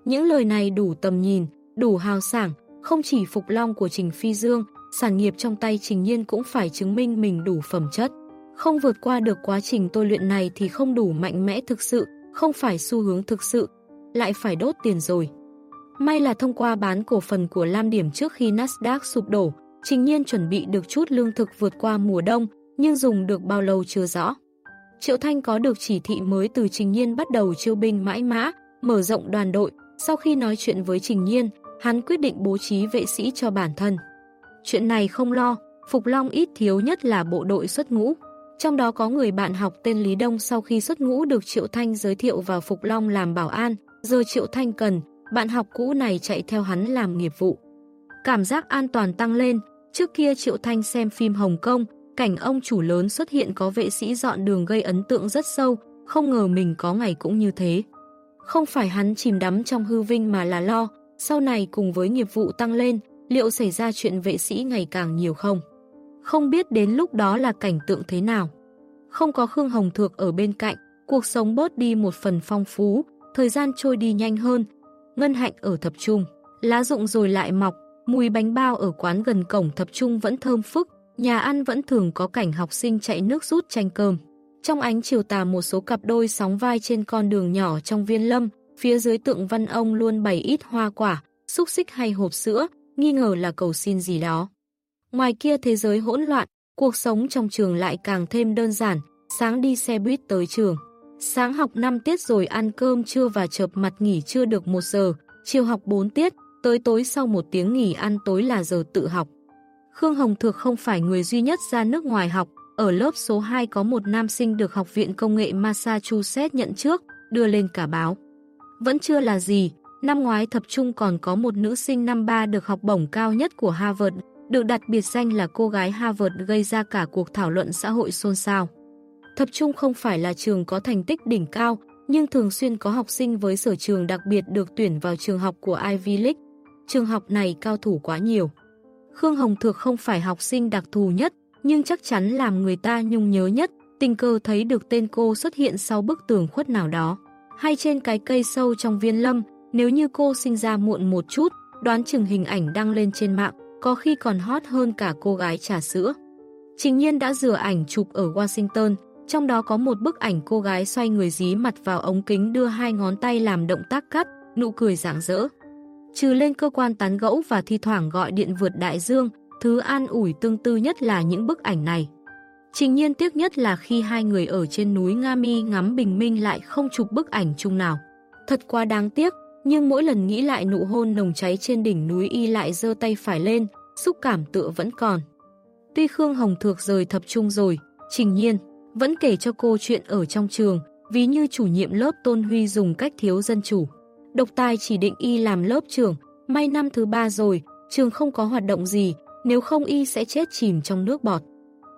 Những lời này đủ tầm nhìn, đủ hào sảng, không chỉ Phục Long của Trình Phi Dương, sản nghiệp trong tay Trình Nhiên cũng phải chứng minh mình đủ phẩm chất. Không vượt qua được quá trình tôi luyện này thì không đủ mạnh mẽ thực sự, không phải xu hướng thực sự, lại phải đốt tiền rồi. May là thông qua bán cổ phần của Lam Điểm trước khi Nasdaq sụp đổ, Trình Nhiên chuẩn bị được chút lương thực vượt qua mùa đông, nhưng dùng được bao lâu chưa rõ. Triệu Thanh có được chỉ thị mới từ Trình Nhiên bắt đầu chiêu binh mãi mã, mở rộng đoàn đội. Sau khi nói chuyện với Trình Nhiên, hắn quyết định bố trí vệ sĩ cho bản thân. Chuyện này không lo, Phục Long ít thiếu nhất là bộ đội xuất ngũ. Trong đó có người bạn học tên Lý Đông sau khi xuất ngũ được Triệu Thanh giới thiệu vào Phục Long làm bảo an, giờ Triệu Thanh cần, bạn học cũ này chạy theo hắn làm nghiệp vụ. Cảm giác an toàn tăng lên, trước kia Triệu Thanh xem phim Hồng Kông, cảnh ông chủ lớn xuất hiện có vệ sĩ dọn đường gây ấn tượng rất sâu, không ngờ mình có ngày cũng như thế. Không phải hắn chìm đắm trong hư vinh mà là lo, sau này cùng với nghiệp vụ tăng lên, liệu xảy ra chuyện vệ sĩ ngày càng nhiều không? Không biết đến lúc đó là cảnh tượng thế nào. Không có Khương Hồng Thược ở bên cạnh, cuộc sống bớt đi một phần phong phú, thời gian trôi đi nhanh hơn. Ngân hạnh ở thập trung, lá rụng rồi lại mọc, mùi bánh bao ở quán gần cổng thập trung vẫn thơm phức, nhà ăn vẫn thường có cảnh học sinh chạy nước rút tranh cơm. Trong ánh chiều tà một số cặp đôi sóng vai trên con đường nhỏ trong viên lâm, phía dưới tượng văn ông luôn bày ít hoa quả, xúc xích hay hộp sữa, nghi ngờ là cầu xin gì đó. Ngoài kia thế giới hỗn loạn, cuộc sống trong trường lại càng thêm đơn giản, sáng đi xe buýt tới trường. Sáng học 5 tiết rồi ăn cơm trưa và chợp mặt nghỉ chưa được 1 giờ, chiều học 4 tiết, tới tối sau một tiếng nghỉ ăn tối là giờ tự học. Khương Hồng Thược không phải người duy nhất ra nước ngoài học, ở lớp số 2 có một nam sinh được Học viện Công nghệ Massachusetts nhận trước, đưa lên cả báo. Vẫn chưa là gì, năm ngoái thập trung còn có một nữ sinh năm 3 được học bổng cao nhất của Harvard, được đặt biệt danh là cô gái Harvard gây ra cả cuộc thảo luận xã hội xôn xao. Thập trung không phải là trường có thành tích đỉnh cao, nhưng thường xuyên có học sinh với sở trường đặc biệt được tuyển vào trường học của Ivy League. Trường học này cao thủ quá nhiều. Khương Hồng Thược không phải học sinh đặc thù nhất, nhưng chắc chắn làm người ta nhung nhớ nhất, tình cờ thấy được tên cô xuất hiện sau bức tường khuất nào đó. Hay trên cái cây sâu trong viên lâm, nếu như cô sinh ra muộn một chút, đoán chừng hình ảnh đăng lên trên mạng, có khi còn hot hơn cả cô gái trà sữa. Trình nhiên đã rửa ảnh chụp ở Washington, trong đó có một bức ảnh cô gái xoay người dí mặt vào ống kính đưa hai ngón tay làm động tác cắt, nụ cười rạng rỡ. Trừ lên cơ quan tán gẫu và thi thoảng gọi điện vượt đại dương, thứ an ủi tương tư nhất là những bức ảnh này. Trình nhiên tiếc nhất là khi hai người ở trên núi Nga Mi ngắm bình minh lại không chụp bức ảnh chung nào. Thật quá đáng tiếc, nhưng mỗi lần nghĩ lại nụ hôn nồng cháy trên đỉnh núi y lại giơ tay phải lên, xúc cảm tựa vẫn còn. Tuy Khương Hồng Thược rời thập trung rồi, trình nhiên, vẫn kể cho cô chuyện ở trong trường, ví như chủ nhiệm lớp Tôn Huy dùng cách thiếu dân chủ. Độc tài chỉ định y làm lớp trưởng, may năm thứ ba rồi, trường không có hoạt động gì, nếu không y sẽ chết chìm trong nước bọt.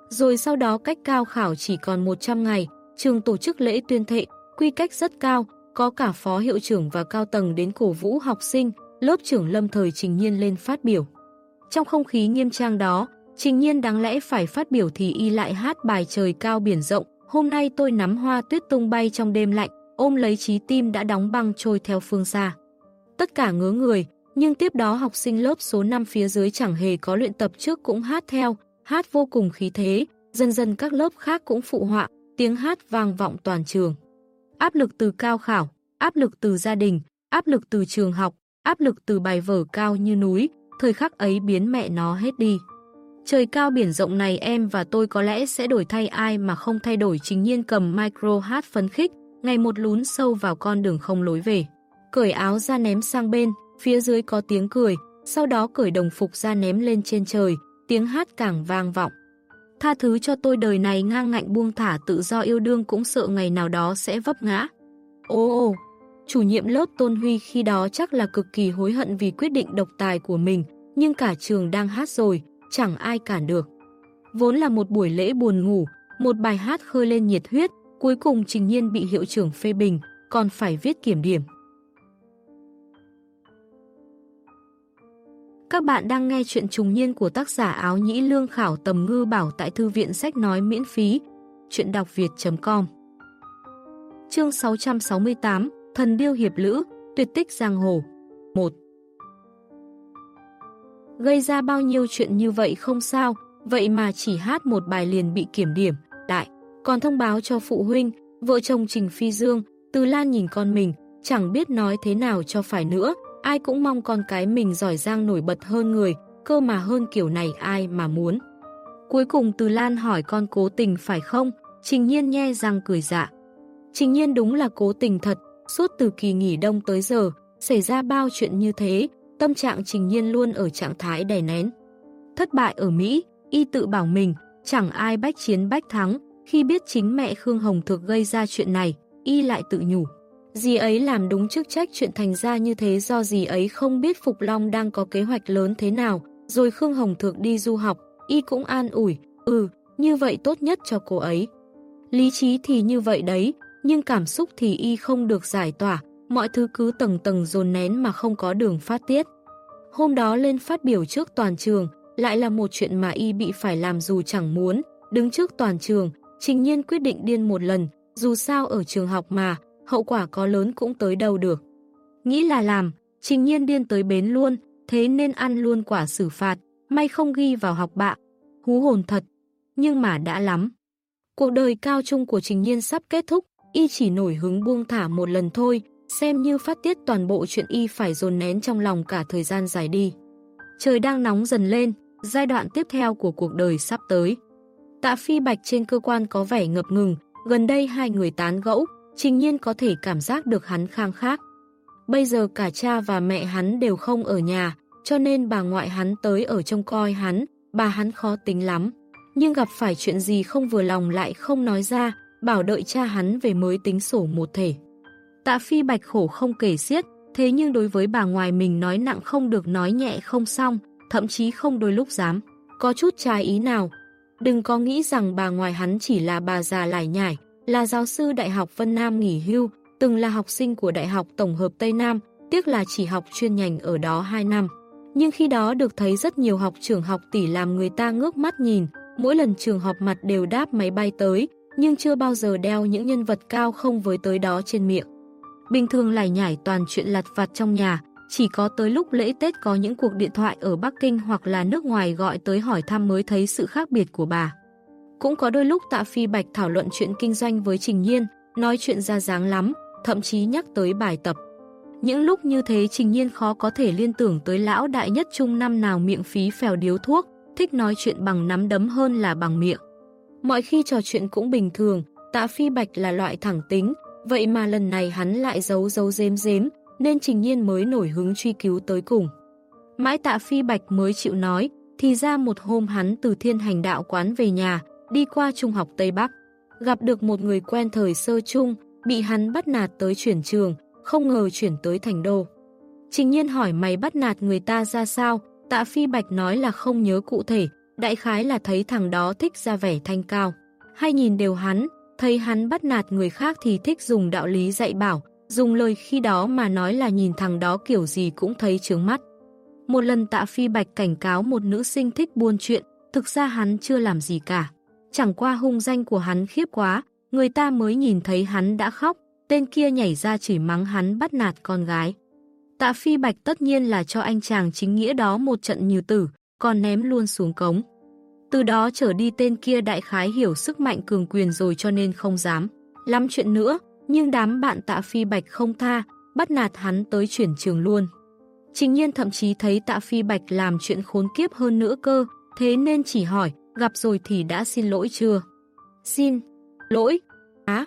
Rồi sau đó cách cao khảo chỉ còn 100 ngày, trường tổ chức lễ tuyên thệ, quy cách rất cao, có cả phó hiệu trưởng và cao tầng đến cổ vũ học sinh, lớp trưởng lâm thời Trình Nhiên lên phát biểu. Trong không khí nghiêm trang đó, Trình Nhiên đáng lẽ phải phát biểu thì y lại hát bài trời cao biển rộng, hôm nay tôi nắm hoa tuyết tung bay trong đêm lạnh, ôm lấy trí tim đã đóng băng trôi theo phương xa. Tất cả ngứa người, nhưng tiếp đó học sinh lớp số 5 phía dưới chẳng hề có luyện tập trước cũng hát theo, hát vô cùng khí thế, dần dần các lớp khác cũng phụ họa, tiếng hát vang vọng toàn trường. Áp lực từ cao khảo, áp lực từ gia đình, áp lực từ trường học, áp lực từ bài vở cao như núi, thời khắc ấy biến mẹ nó hết đi. Trời cao biển rộng này em và tôi có lẽ sẽ đổi thay ai mà không thay đổi chính nhiên cầm micro hát phấn khích, ngày một lún sâu vào con đường không lối về. Cởi áo ra ném sang bên, phía dưới có tiếng cười, sau đó cởi đồng phục ra ném lên trên trời, tiếng hát càng vang vọng. Tha thứ cho tôi đời này ngang ngạnh buông thả tự do yêu đương cũng sợ ngày nào đó sẽ vấp ngã. Ô ô, chủ nhiệm lớp Tôn Huy khi đó chắc là cực kỳ hối hận vì quyết định độc tài của mình, nhưng cả trường đang hát rồi, chẳng ai cản được. Vốn là một buổi lễ buồn ngủ, một bài hát khơi lên nhiệt huyết, cuối cùng Trình Nhiên bị hiệu trưởng phê bình, còn phải viết kiểm điểm. Các bạn đang nghe chuyện trùng niên của tác giả áo nhĩ lương khảo tầm ngư bảo tại thư viện sách nói miễn phí. Chuyện đọc việt.com Chương 668 Thần điêu hiệp lữ, tuyệt tích giang hồ 1 Gây ra bao nhiêu chuyện như vậy không sao, vậy mà chỉ hát một bài liền bị kiểm điểm, đại. Còn thông báo cho phụ huynh, vợ chồng Trình Phi Dương, Từ Lan nhìn con mình, chẳng biết nói thế nào cho phải nữa, ai cũng mong con cái mình giỏi giang nổi bật hơn người, cơ mà hơn kiểu này ai mà muốn. Cuối cùng Từ Lan hỏi con cố tình phải không, Trình Nhiên nhe răng cười dạ. Trình Nhiên đúng là cố tình thật, suốt từ kỳ nghỉ đông tới giờ, xảy ra bao chuyện như thế, tâm trạng Trình Nhiên luôn ở trạng thái đè nén. Thất bại ở Mỹ, y tự bảo mình, chẳng ai bách chiến bách thắng, khi biết chính mẹ Khương Hồng Thược gây ra chuyện này, y lại tự nhủ. Dì ấy làm đúng chức trách chuyện thành ra như thế do dì ấy không biết Phục Long đang có kế hoạch lớn thế nào, rồi Khương Hồng Thược đi du học, y cũng an ủi, ừ, như vậy tốt nhất cho cô ấy. Lý trí thì như vậy đấy, nhưng cảm xúc thì y không được giải tỏa, mọi thứ cứ tầng tầng dồn nén mà không có đường phát tiết. Hôm đó lên phát biểu trước toàn trường, lại là một chuyện mà y bị phải làm dù chẳng muốn, đứng trước toàn trường, trình nhiên quyết định điên một lần, dù sao ở trường học mà, hậu quả có lớn cũng tới đâu được. Nghĩ là làm, trình nhiên điên tới bến luôn, thế nên ăn luôn quả xử phạt, may không ghi vào học bạ. Hú hồn thật, nhưng mà đã lắm. Cuộc đời cao trung của Trình Nhiên sắp kết thúc, y chỉ nổi hứng buông thả một lần thôi, xem như phát tiết toàn bộ chuyện y phải dồn nén trong lòng cả thời gian dài đi. Trời đang nóng dần lên, giai đoạn tiếp theo của cuộc đời sắp tới. Tạ Phi Bạch trên cơ quan có vẻ ngập ngừng, gần đây hai người tán gẫu, trình nhiên có thể cảm giác được hắn khang khác. Bây giờ cả cha và mẹ hắn đều không ở nhà, cho nên bà ngoại hắn tới ở trông coi hắn, bà hắn khó tính lắm. Nhưng gặp phải chuyện gì không vừa lòng lại không nói ra, bảo đợi cha hắn về mới tính sổ một thể. Tạ Phi Bạch khổ không kể xiết, thế nhưng đối với bà ngoài mình nói nặng không được nói nhẹ không xong, thậm chí không đôi lúc dám. Có chút trái ý nào. Đừng có nghĩ rằng bà ngoài hắn chỉ là bà già lải nhải, là giáo sư Đại học Vân Nam nghỉ hưu, từng là học sinh của Đại học Tổng hợp Tây Nam, tiếc là chỉ học chuyên ngành ở đó 2 năm. Nhưng khi đó được thấy rất nhiều học trường học tỷ làm người ta ngước mắt nhìn, mỗi lần trường họp mặt đều đáp máy bay tới, nhưng chưa bao giờ đeo những nhân vật cao không với tới đó trên miệng. Bình thường lải nhải toàn chuyện lặt vặt trong nhà, chỉ có tới lúc lễ Tết có những cuộc điện thoại ở Bắc Kinh hoặc là nước ngoài gọi tới hỏi thăm mới thấy sự khác biệt của bà. Cũng có đôi lúc Tạ Phi Bạch thảo luận chuyện kinh doanh với Trình Nhiên, nói chuyện ra dáng lắm, thậm chí nhắc tới bài tập. Những lúc như thế Trình Nhiên khó có thể liên tưởng tới lão đại nhất trung năm nào miệng phí phèo điếu thuốc, thích nói chuyện bằng nắm đấm hơn là bằng miệng. Mọi khi trò chuyện cũng bình thường, Tạ Phi Bạch là loại thẳng tính, vậy mà lần này hắn lại giấu giấu giếm giếm, nên Trình Nhiên mới nổi hứng truy cứu tới cùng. Mãi Tạ Phi Bạch mới chịu nói, thì ra một hôm hắn từ thiên hành đạo quán về nhà, đi qua trung học Tây Bắc, gặp được một người quen thời sơ trung, bị hắn bắt nạt tới chuyển trường, không ngờ chuyển tới thành đô. Trình nhiên hỏi mày bắt nạt người ta ra sao, tạ phi bạch nói là không nhớ cụ thể, đại khái là thấy thằng đó thích ra vẻ thanh cao. Hay nhìn đều hắn, thấy hắn bắt nạt người khác thì thích dùng đạo lý dạy bảo, dùng lời khi đó mà nói là nhìn thằng đó kiểu gì cũng thấy trướng mắt. Một lần tạ phi bạch cảnh cáo một nữ sinh thích buôn chuyện, thực ra hắn chưa làm gì cả. Chẳng qua hung danh của hắn khiếp quá, người ta mới nhìn thấy hắn đã khóc, tên kia nhảy ra chửi mắng hắn bắt nạt con gái. Tạ Phi Bạch tất nhiên là cho anh chàng chính nghĩa đó một trận như tử, còn ném luôn xuống cống. Từ đó trở đi tên kia đại khái hiểu sức mạnh cường quyền rồi cho nên không dám. Lắm chuyện nữa, nhưng đám bạn Tạ Phi Bạch không tha, bắt nạt hắn tới chuyển trường luôn. Trình nhiên thậm chí thấy Tạ Phi Bạch làm chuyện khốn kiếp hơn nữa cơ, thế nên chỉ hỏi, gặp rồi thì đã xin lỗi chưa? Xin, lỗi, á.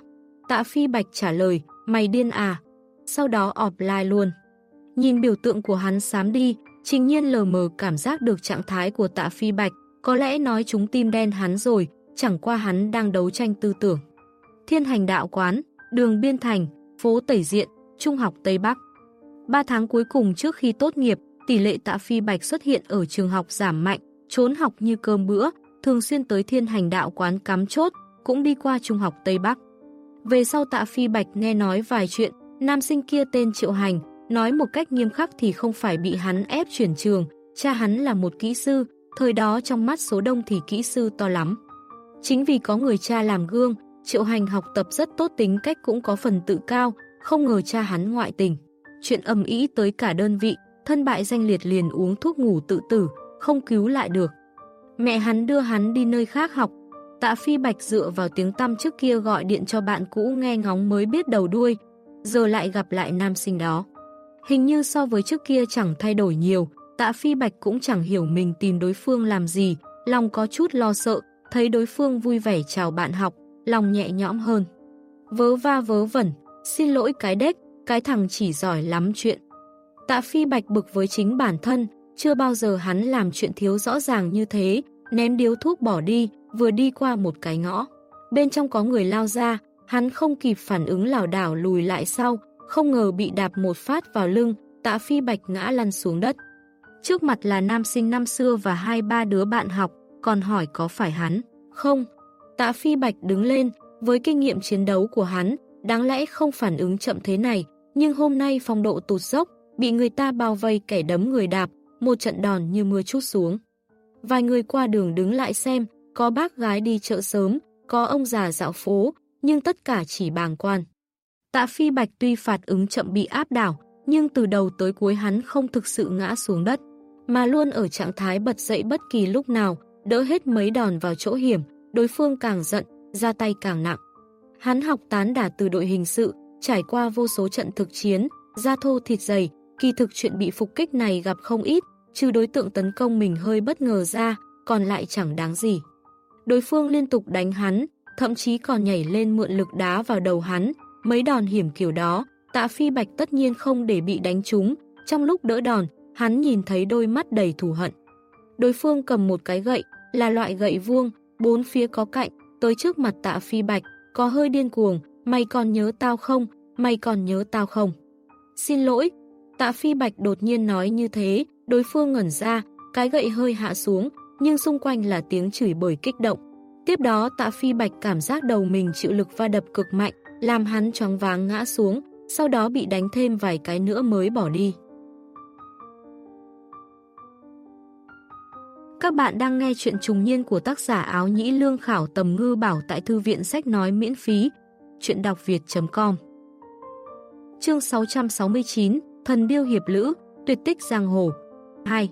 Tạ Phi Bạch trả lời, mày điên à? Sau đó offline luôn. Nhìn biểu tượng của hắn xám đi, trình nhiên lờ mờ cảm giác được trạng thái của tạ Phi Bạch, có lẽ nói chúng tim đen hắn rồi, chẳng qua hắn đang đấu tranh tư tưởng. Thiên hành đạo quán, đường Biên Thành, phố Tẩy Diện, Trung học Tây Bắc. Ba tháng cuối cùng trước khi tốt nghiệp, tỷ lệ tạ Phi Bạch xuất hiện ở trường học giảm mạnh, trốn học như cơm bữa, thường xuyên tới thiên hành đạo quán cắm chốt, cũng đi qua Trung học Tây Bắc. Về sau tạ Phi Bạch nghe nói vài chuyện, nam sinh kia tên Triệu Hành, nói một cách nghiêm khắc thì không phải bị hắn ép chuyển trường, cha hắn là một kỹ sư, thời đó trong mắt số đông thì kỹ sư to lắm. Chính vì có người cha làm gương, Triệu Hành học tập rất tốt tính cách cũng có phần tự cao, không ngờ cha hắn ngoại tình. Chuyện âm ý tới cả đơn vị, thân bại danh liệt liền uống thuốc ngủ tự tử, không cứu lại được. Mẹ hắn đưa hắn đi nơi khác học. Tạ Phi Bạch dựa vào tiếng tăm trước kia gọi điện cho bạn cũ nghe ngóng mới biết đầu đuôi, giờ lại gặp lại nam sinh đó. Hình như so với trước kia chẳng thay đổi nhiều, tạ Phi Bạch cũng chẳng hiểu mình tìm đối phương làm gì, lòng có chút lo sợ, thấy đối phương vui vẻ chào bạn học, lòng nhẹ nhõm hơn. Vớ va vớ vẩn, xin lỗi cái đếch, cái thằng chỉ giỏi lắm chuyện. Tạ Phi Bạch bực với chính bản thân, chưa bao giờ hắn làm chuyện thiếu rõ ràng như thế, ném điếu thuốc bỏ đi, vừa đi qua một cái ngõ. Bên trong có người lao ra, hắn không kịp phản ứng lảo đảo lùi lại sau, không ngờ bị đạp một phát vào lưng, tạ phi bạch ngã lăn xuống đất. Trước mặt là nam sinh năm xưa và hai ba đứa bạn học, còn hỏi có phải hắn? Không. Tạ phi bạch đứng lên, với kinh nghiệm chiến đấu của hắn, đáng lẽ không phản ứng chậm thế này, nhưng hôm nay phong độ tụt dốc, bị người ta bao vây kẻ đấm người đạp, một trận đòn như mưa chút xuống. Vài người qua đường đứng lại xem, có bác gái đi chợ sớm, có ông già dạo phố, nhưng tất cả chỉ bàng quan. Tạ Phi Bạch tuy phạt ứng chậm bị áp đảo, nhưng từ đầu tới cuối hắn không thực sự ngã xuống đất. mà luôn ở trạng thái bật dậy bất kỳ lúc nào, đỡ hết mấy đòn vào chỗ hiểm, đối phương càng giận, ra tay càng nặng. Hắn học tán đả từ đội hình sự, trải qua vô số trận thực chiến, da thô thịt dày, kỳ thực chuyện bị phục kích này gặp không ít, trừ đối tượng tấn công mình hơi bất ngờ ra, còn lại chẳng đáng gì. Đối phương liên tục đánh hắn, thậm chí còn nhảy lên mượn lực đá vào đầu hắn, mấy đòn hiểm kiểu đó, tạ phi bạch tất nhiên không để bị đánh trúng, trong lúc đỡ đòn, hắn nhìn thấy đôi mắt đầy thù hận. Đối phương cầm một cái gậy, là loại gậy vuông, bốn phía có cạnh, tới trước mặt tạ phi bạch, có hơi điên cuồng, mày còn nhớ tao không, mày còn nhớ tao không. Xin lỗi, tạ phi bạch đột nhiên nói như thế, đối phương ngẩn ra, cái gậy hơi hạ xuống, nhưng xung quanh là tiếng chửi bởi kích động. Tiếp đó tạ phi bạch cảm giác đầu mình chịu lực va đập cực mạnh, làm hắn choáng váng ngã xuống, sau đó bị đánh thêm vài cái nữa mới bỏ đi. Các bạn đang nghe chuyện trùng niên của tác giả áo nhĩ lương khảo tầm ngư bảo tại thư viện sách nói miễn phí. Chuyện đọc việt.com Chương 669 Thần điêu hiệp lữ, tuyệt tích giang hồ 2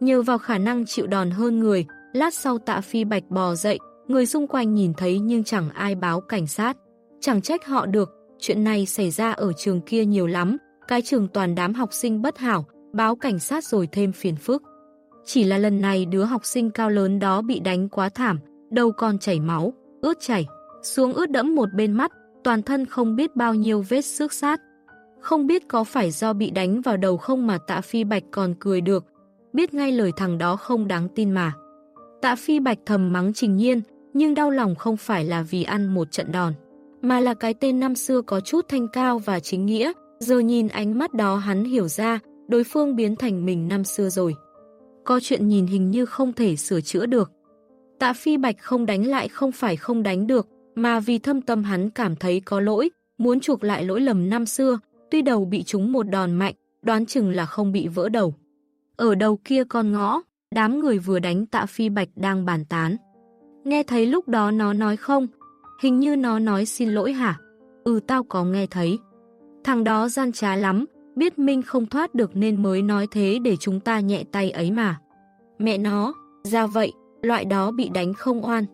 Nhờ vào khả năng chịu đòn hơn người, lát sau tạ phi bạch bò dậy, người xung quanh nhìn thấy nhưng chẳng ai báo cảnh sát. Chẳng trách họ được, chuyện này xảy ra ở trường kia nhiều lắm, cái trường toàn đám học sinh bất hảo, báo cảnh sát rồi thêm phiền phức. Chỉ là lần này đứa học sinh cao lớn đó bị đánh quá thảm, đầu còn chảy máu, ướt chảy, xuống ướt đẫm một bên mắt, toàn thân không biết bao nhiêu vết xước sát. Không biết có phải do bị đánh vào đầu không mà tạ phi bạch còn cười được, biết ngay lời thằng đó không đáng tin mà. Tạ phi bạch thầm mắng trình nhiên, nhưng đau lòng không phải là vì ăn một trận đòn, mà là cái tên năm xưa có chút thanh cao và chính nghĩa, giờ nhìn ánh mắt đó hắn hiểu ra, đối phương biến thành mình năm xưa rồi. Có chuyện nhìn hình như không thể sửa chữa được. Tạ Phi Bạch không đánh lại không phải không đánh được, mà vì thâm tâm hắn cảm thấy có lỗi, muốn chuộc lại lỗi lầm năm xưa, tuy đầu bị trúng một đòn mạnh, đoán chừng là không bị vỡ đầu. Ở đầu kia con ngõ, đám người vừa đánh Tạ Phi Bạch đang bàn tán. Nghe thấy lúc đó nó nói không? Hình như nó nói xin lỗi hả? Ừ tao có nghe thấy. Thằng đó gian trá lắm, biết Minh không thoát được nên mới nói thế để chúng ta nhẹ tay ấy mà. Mẹ nó, ra vậy, loại đó bị đánh không oan.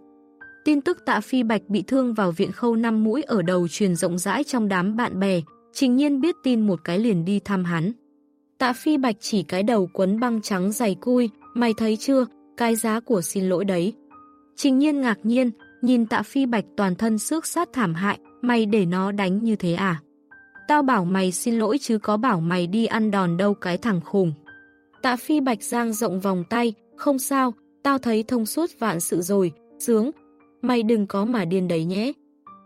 Tin tức tạ phi bạch bị thương vào viện khâu năm mũi ở đầu truyền rộng rãi trong đám bạn bè, trình nhiên biết tin một cái liền đi thăm hắn. Tạ phi bạch chỉ cái đầu quấn băng trắng dày cui, mày thấy chưa, cái giá của xin lỗi đấy. Trình nhiên ngạc nhiên, nhìn tạ phi bạch toàn thân xước sát thảm hại, mày để nó đánh như thế à? Tao bảo mày xin lỗi chứ có bảo mày đi ăn đòn đâu cái thằng khùng. Tạ phi bạch giang rộng vòng tay, không sao, tao thấy thông suốt vạn sự rồi, sướng. Mày đừng có mà điên đấy nhé.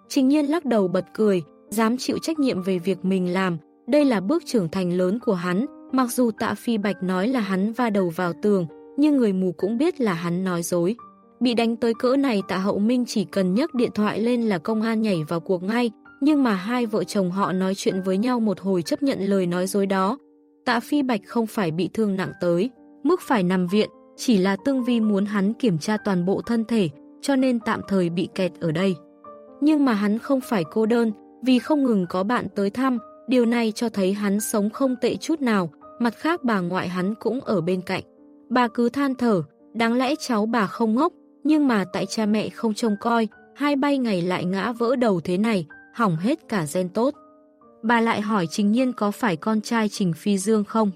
Trình nhiên lắc đầu bật cười, dám chịu trách nhiệm về việc mình làm. Đây là bước trưởng thành lớn của hắn, mặc dù tạ phi bạch nói là hắn va đầu vào tường, nhưng người mù cũng biết là hắn nói dối. Bị đánh tới cỡ này tạ hậu minh chỉ cần nhấc điện thoại lên là công an nhảy vào cuộc ngay, nhưng mà hai vợ chồng họ nói chuyện với nhau một hồi chấp nhận lời nói dối đó. Tạ Phi Bạch không phải bị thương nặng tới, mức phải nằm viện, chỉ là Tương Vi muốn hắn kiểm tra toàn bộ thân thể, cho nên tạm thời bị kẹt ở đây. Nhưng mà hắn không phải cô đơn, vì không ngừng có bạn tới thăm, điều này cho thấy hắn sống không tệ chút nào, mặt khác bà ngoại hắn cũng ở bên cạnh. Bà cứ than thở, đáng lẽ cháu bà không ngốc, nhưng mà tại cha mẹ không trông coi, hai bay ngày lại ngã vỡ đầu thế này, hỏng hết cả gen tốt. Bà lại hỏi Trình Nhiên có phải con trai Trình Phi Dương không?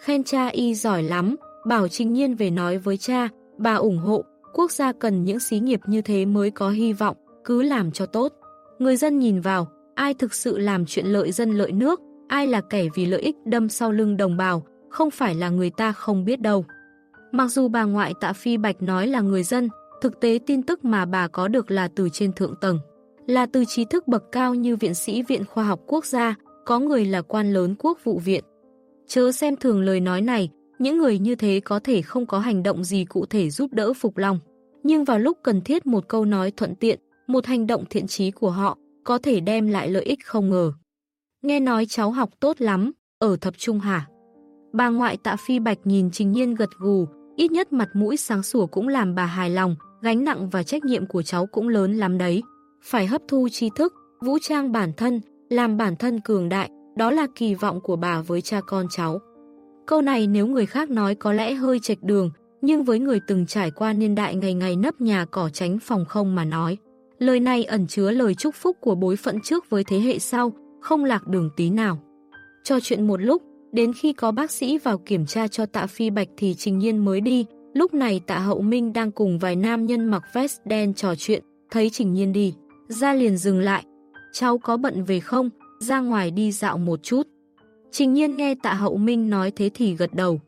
Khen cha y giỏi lắm, bảo Trình Nhiên về nói với cha, bà ủng hộ, quốc gia cần những xí nghiệp như thế mới có hy vọng, cứ làm cho tốt. Người dân nhìn vào, ai thực sự làm chuyện lợi dân lợi nước, ai là kẻ vì lợi ích đâm sau lưng đồng bào, không phải là người ta không biết đâu. Mặc dù bà ngoại tạ Phi Bạch nói là người dân, thực tế tin tức mà bà có được là từ trên thượng tầng là từ trí thức bậc cao như viện sĩ Viện Khoa học Quốc gia, có người là quan lớn quốc vụ viện. Chớ xem thường lời nói này, những người như thế có thể không có hành động gì cụ thể giúp đỡ Phục Long. Nhưng vào lúc cần thiết một câu nói thuận tiện, một hành động thiện trí của họ có thể đem lại lợi ích không ngờ. Nghe nói cháu học tốt lắm, ở thập trung hả? Bà ngoại tạ phi bạch nhìn trình nhiên gật gù, ít nhất mặt mũi sáng sủa cũng làm bà hài lòng, gánh nặng và trách nhiệm của cháu cũng lớn lắm đấy phải hấp thu tri thức, vũ trang bản thân, làm bản thân cường đại, đó là kỳ vọng của bà với cha con cháu. Câu này nếu người khác nói có lẽ hơi chệch đường, nhưng với người từng trải qua niên đại ngày ngày nấp nhà cỏ tránh phòng không mà nói. Lời này ẩn chứa lời chúc phúc của bối phận trước với thế hệ sau, không lạc đường tí nào. Cho chuyện một lúc, đến khi có bác sĩ vào kiểm tra cho tạ phi bạch thì Trình Nhiên mới đi, lúc này tạ hậu minh đang cùng vài nam nhân mặc vest đen trò chuyện, thấy Trình Nhiên đi, gia liền dừng lại. Cháu có bận về không? Ra ngoài đi dạo một chút. Trình Nhiên nghe tạ hậu minh nói thế thì gật đầu.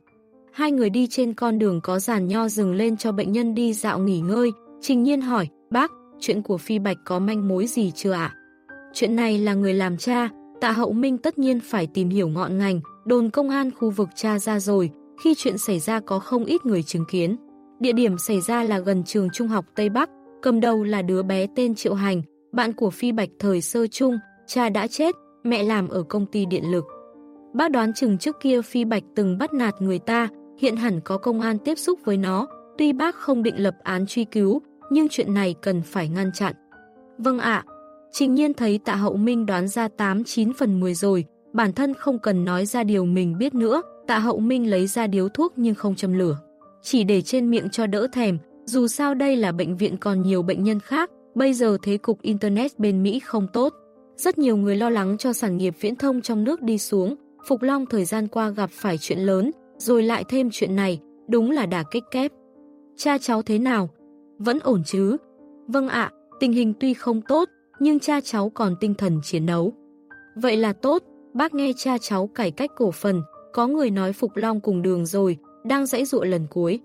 Hai người đi trên con đường có giàn nho dừng lên cho bệnh nhân đi dạo nghỉ ngơi. Trình Nhiên hỏi, bác, chuyện của Phi Bạch có manh mối gì chưa ạ? Chuyện này là người làm cha, tạ hậu minh tất nhiên phải tìm hiểu ngọn ngành, đồn công an khu vực cha ra rồi, khi chuyện xảy ra có không ít người chứng kiến. Địa điểm xảy ra là gần trường trung học Tây Bắc, cầm đầu là đứa bé tên Triệu Hành, bạn của Phi Bạch thời sơ trung, cha đã chết, mẹ làm ở công ty điện lực. Bác đoán chừng trước kia Phi Bạch từng bắt nạt người ta, hiện hẳn có công an tiếp xúc với nó, tuy bác không định lập án truy cứu, nhưng chuyện này cần phải ngăn chặn. Vâng ạ, Trình nhiên thấy tạ hậu minh đoán ra 8-9 phần 10 rồi, bản thân không cần nói ra điều mình biết nữa, tạ hậu minh lấy ra điếu thuốc nhưng không châm lửa. Chỉ để trên miệng cho đỡ thèm, dù sao đây là bệnh viện còn nhiều bệnh nhân khác, bây giờ thế cục Internet bên Mỹ không tốt. Rất nhiều người lo lắng cho sản nghiệp viễn thông trong nước đi xuống, Phục Long thời gian qua gặp phải chuyện lớn, rồi lại thêm chuyện này, đúng là đả kích kép. Cha cháu thế nào? Vẫn ổn chứ? Vâng ạ, tình hình tuy không tốt, nhưng cha cháu còn tinh thần chiến đấu. Vậy là tốt, bác nghe cha cháu cải cách cổ phần, có người nói Phục Long cùng đường rồi, đang dãy dụa lần cuối.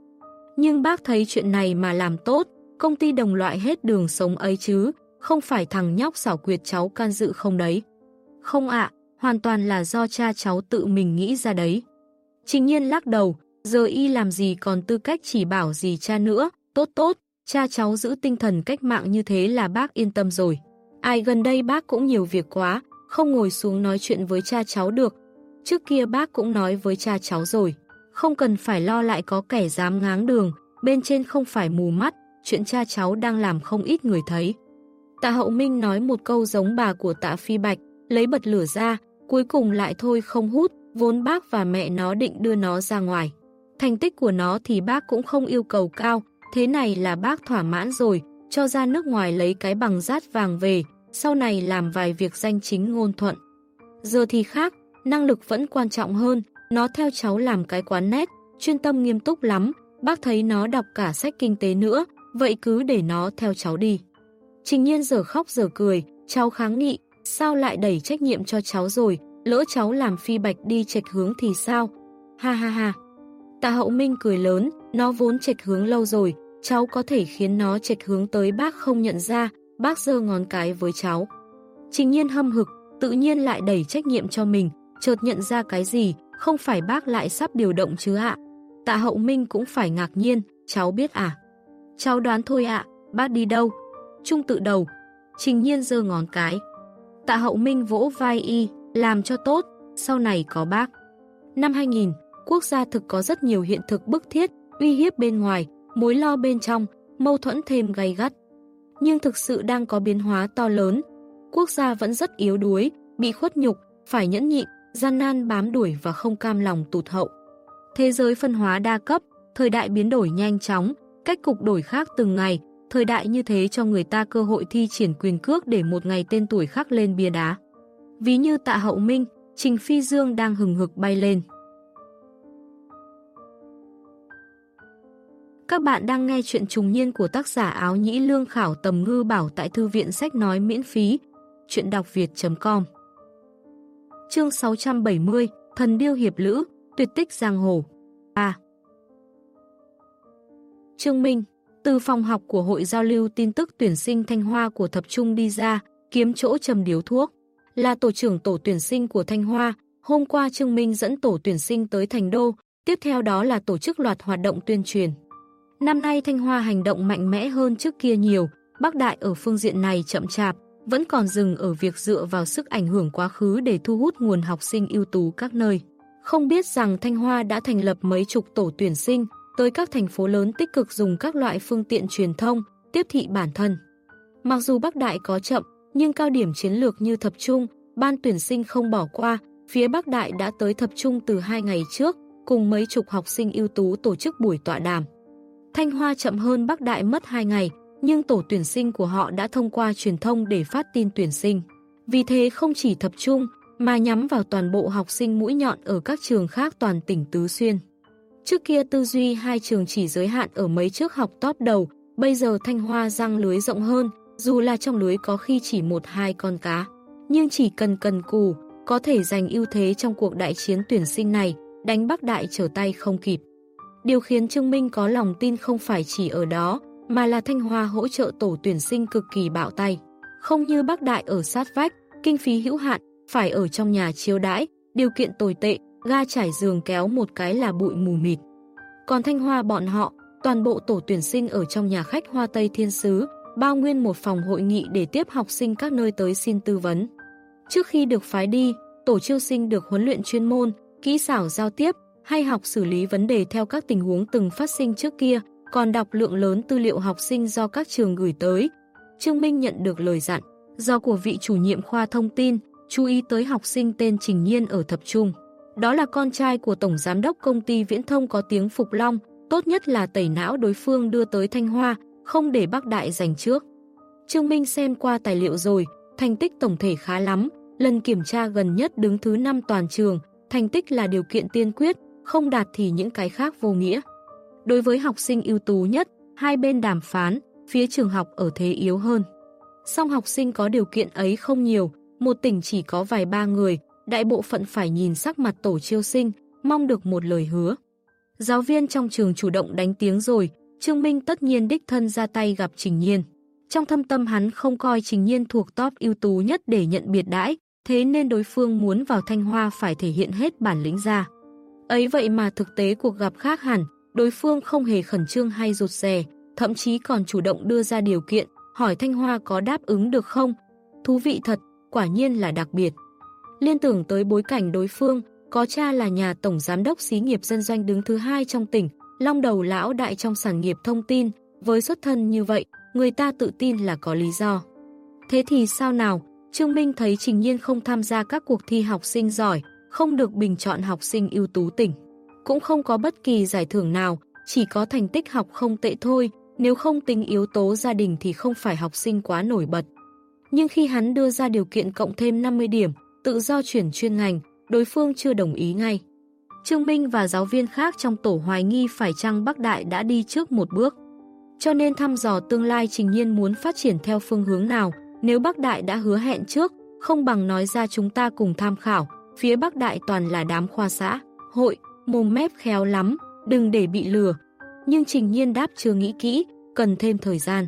Nhưng bác thấy chuyện này mà làm tốt, công ty đồng loại hết đường sống ấy chứ, không phải thằng nhóc xảo quyệt cháu can dự không đấy. Không ạ, hoàn toàn là do cha cháu tự mình nghĩ ra đấy. Trình nhiên lắc đầu, giờ y làm gì còn tư cách chỉ bảo gì cha nữa, tốt tốt, cha cháu giữ tinh thần cách mạng như thế là bác yên tâm rồi. Ai gần đây bác cũng nhiều việc quá, không ngồi xuống nói chuyện với cha cháu được. Trước kia bác cũng nói với cha cháu rồi, không cần phải lo lại có kẻ dám ngáng đường, bên trên không phải mù mắt, chuyện cha cháu đang làm không ít người thấy. Tạ Hậu Minh nói một câu giống bà của tạ Phi Bạch, lấy bật lửa ra, cuối cùng lại thôi không hút, vốn bác và mẹ nó định đưa nó ra ngoài. Thành tích của nó thì bác cũng không yêu cầu cao, thế này là bác thỏa mãn rồi, cho ra nước ngoài lấy cái bằng rát vàng về, sau này làm vài việc danh chính ngôn thuận. Giờ thì khác, năng lực vẫn quan trọng hơn, nó theo cháu làm cái quán nét, chuyên tâm nghiêm túc lắm, bác thấy nó đọc cả sách kinh tế nữa, vậy cứ để nó theo cháu đi. Trình nhiên giờ khóc giờ cười, cháu kháng nghị, sao lại đẩy trách nhiệm cho cháu rồi, lỡ cháu làm phi bạch đi chệch hướng thì sao? Ha ha ha. Tạ hậu minh cười lớn, nó vốn chệch hướng lâu rồi, cháu có thể khiến nó chệch hướng tới bác không nhận ra, bác giơ ngón cái với cháu. Trình nhiên hâm hực, tự nhiên lại đẩy trách nhiệm cho mình, chợt nhận ra cái gì, không phải bác lại sắp điều động chứ ạ. Tạ hậu minh cũng phải ngạc nhiên, cháu biết à? Cháu đoán thôi ạ, bác đi đâu? Trung tự đầu, trình nhiên giơ ngón cái. Tạ hậu minh vỗ vai y, làm cho tốt, sau này có bác. Năm 2000, quốc gia thực có rất nhiều hiện thực bức thiết, uy hiếp bên ngoài, mối lo bên trong, mâu thuẫn thêm gay gắt nhưng thực sự đang có biến hóa to lớn. Quốc gia vẫn rất yếu đuối, bị khuất nhục, phải nhẫn nhịn, gian nan bám đuổi và không cam lòng tụt hậu. Thế giới phân hóa đa cấp, thời đại biến đổi nhanh chóng, cách cục đổi khác từng ngày, thời đại như thế cho người ta cơ hội thi triển quyền cước để một ngày tên tuổi khác lên bia đá. Ví như tạ hậu minh, Trình Phi Dương đang hừng hực bay lên. Các bạn đang nghe chuyện trùng niên của tác giả áo nhĩ lương khảo tầm ngư bảo tại thư viện sách nói miễn phí. Chuyện đọc việt.com Chương 670 Thần điêu hiệp lữ, tuyệt tích giang hồ A Trương Minh Từ phòng học của hội giao lưu tin tức tuyển sinh Thanh Hoa của Thập Trung đi ra, kiếm chỗ trầm điếu thuốc. Là tổ trưởng tổ tuyển sinh của Thanh Hoa, hôm qua Trương Minh dẫn tổ tuyển sinh tới Thành Đô, tiếp theo đó là tổ chức loạt hoạt động tuyên truyền. Năm nay Thanh Hoa hành động mạnh mẽ hơn trước kia nhiều, Bắc Đại ở phương diện này chậm chạp, vẫn còn dừng ở việc dựa vào sức ảnh hưởng quá khứ để thu hút nguồn học sinh ưu tú các nơi. Không biết rằng Thanh Hoa đã thành lập mấy chục tổ tuyển sinh, tới các thành phố lớn tích cực dùng các loại phương tiện truyền thông, tiếp thị bản thân. Mặc dù Bắc Đại có chậm, nhưng cao điểm chiến lược như thập trung, ban tuyển sinh không bỏ qua, phía Bắc Đại đã tới thập trung từ hai ngày trước, cùng mấy chục học sinh ưu tú tổ chức buổi tọa đàm. Thanh Hoa chậm hơn Bắc Đại mất 2 ngày, nhưng tổ tuyển sinh của họ đã thông qua truyền thông để phát tin tuyển sinh. Vì thế không chỉ tập trung, mà nhắm vào toàn bộ học sinh mũi nhọn ở các trường khác toàn tỉnh Tứ Xuyên. Trước kia tư duy hai trường chỉ giới hạn ở mấy trước học top đầu, bây giờ Thanh Hoa răng lưới rộng hơn, dù là trong lưới có khi chỉ một hai con cá. Nhưng chỉ cần cần cù, có thể giành ưu thế trong cuộc đại chiến tuyển sinh này, đánh Bắc Đại trở tay không kịp. Điều khiến Trương Minh có lòng tin không phải chỉ ở đó, mà là Thanh Hoa hỗ trợ tổ tuyển sinh cực kỳ bạo tay. Không như Bắc Đại ở sát vách, kinh phí hữu hạn, phải ở trong nhà chiêu đãi, điều kiện tồi tệ, ga trải giường kéo một cái là bụi mù mịt. Còn Thanh Hoa bọn họ, toàn bộ tổ tuyển sinh ở trong nhà khách Hoa Tây Thiên Sứ, bao nguyên một phòng hội nghị để tiếp học sinh các nơi tới xin tư vấn. Trước khi được phái đi, tổ chiêu sinh được huấn luyện chuyên môn, kỹ xảo giao tiếp, hay học xử lý vấn đề theo các tình huống từng phát sinh trước kia, còn đọc lượng lớn tư liệu học sinh do các trường gửi tới. Trương Minh nhận được lời dặn, do của vị chủ nhiệm khoa thông tin, chú ý tới học sinh tên Trình Nhiên ở thập trung. Đó là con trai của Tổng Giám đốc công ty Viễn thông có tiếng Phục Long, tốt nhất là tẩy não đối phương đưa tới Thanh Hoa, không để bác đại giành trước. Trương Minh xem qua tài liệu rồi, thành tích tổng thể khá lắm, lần kiểm tra gần nhất đứng thứ 5 toàn trường, thành tích là điều kiện tiên quyết, không đạt thì những cái khác vô nghĩa. Đối với học sinh ưu tú nhất, hai bên đàm phán, phía trường học ở thế yếu hơn. Song học sinh có điều kiện ấy không nhiều, một tỉnh chỉ có vài ba người, đại bộ phận phải nhìn sắc mặt tổ chiêu sinh, mong được một lời hứa. Giáo viên trong trường chủ động đánh tiếng rồi, Trương Minh tất nhiên đích thân ra tay gặp Trình Nhiên. Trong thâm tâm hắn không coi Trình Nhiên thuộc top ưu tú nhất để nhận biệt đãi, thế nên đối phương muốn vào Thanh Hoa phải thể hiện hết bản lĩnh ra. Ấy vậy mà thực tế cuộc gặp khác hẳn, đối phương không hề khẩn trương hay rụt rè, thậm chí còn chủ động đưa ra điều kiện, hỏi Thanh Hoa có đáp ứng được không. Thú vị thật, quả nhiên là đặc biệt. Liên tưởng tới bối cảnh đối phương, có cha là nhà tổng giám đốc xí nghiệp dân doanh đứng thứ hai trong tỉnh, long đầu lão đại trong sản nghiệp thông tin, với xuất thân như vậy, người ta tự tin là có lý do. Thế thì sao nào, Trương Minh thấy Trình Nhiên không tham gia các cuộc thi học sinh giỏi, không được bình chọn học sinh ưu tú tỉnh. Cũng không có bất kỳ giải thưởng nào, chỉ có thành tích học không tệ thôi, nếu không tính yếu tố gia đình thì không phải học sinh quá nổi bật. Nhưng khi hắn đưa ra điều kiện cộng thêm 50 điểm, tự do chuyển chuyên ngành, đối phương chưa đồng ý ngay. Trương Minh và giáo viên khác trong tổ hoài nghi phải chăng Bắc Đại đã đi trước một bước. Cho nên thăm dò tương lai Trình Nhiên muốn phát triển theo phương hướng nào, nếu Bắc Đại đã hứa hẹn trước, không bằng nói ra chúng ta cùng tham khảo, phía Bắc Đại toàn là đám khoa xã, hội, mồm mép khéo lắm, đừng để bị lừa. Nhưng Trình Nhiên đáp chưa nghĩ kỹ, cần thêm thời gian.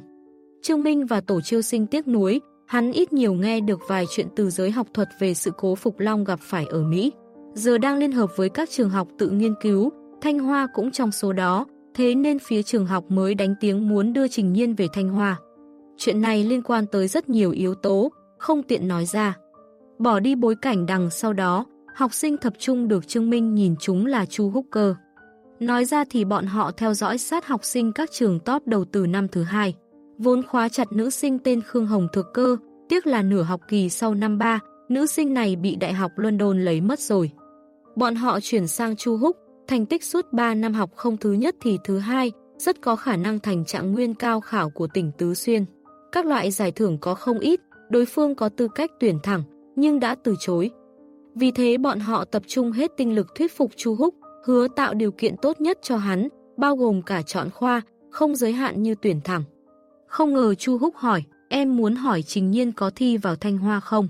Trương Minh và tổ chiêu sinh tiếc nuối, hắn ít nhiều nghe được vài chuyện từ giới học thuật về sự cố Phục Long gặp phải ở Mỹ. Giờ đang liên hợp với các trường học tự nghiên cứu, Thanh Hoa cũng trong số đó, thế nên phía trường học mới đánh tiếng muốn đưa Trình Nhiên về Thanh Hoa. Chuyện này liên quan tới rất nhiều yếu tố, không tiện nói ra. Bỏ đi bối cảnh đằng sau đó, học sinh tập trung được chứng Minh nhìn chúng là Chu cơ. Nói ra thì bọn họ theo dõi sát học sinh các trường top đầu từ năm thứ hai. Vốn khóa chặt nữ sinh tên Khương Hồng Thực Cơ, tiếc là nửa học kỳ sau năm 3, nữ sinh này bị Đại học London lấy mất rồi. Bọn họ chuyển sang Chu Húc, thành tích suốt 3 năm học không thứ nhất thì thứ hai, rất có khả năng thành trạng nguyên cao khảo của tỉnh Tứ Xuyên. Các loại giải thưởng có không ít, đối phương có tư cách tuyển thẳng, nhưng đã từ chối. Vì thế bọn họ tập trung hết tinh lực thuyết phục Chu Húc, hứa tạo điều kiện tốt nhất cho hắn, bao gồm cả chọn khoa, không giới hạn như tuyển thẳng. Không ngờ Chu Húc hỏi, em muốn hỏi Trình Nhiên có thi vào Thanh Hoa không?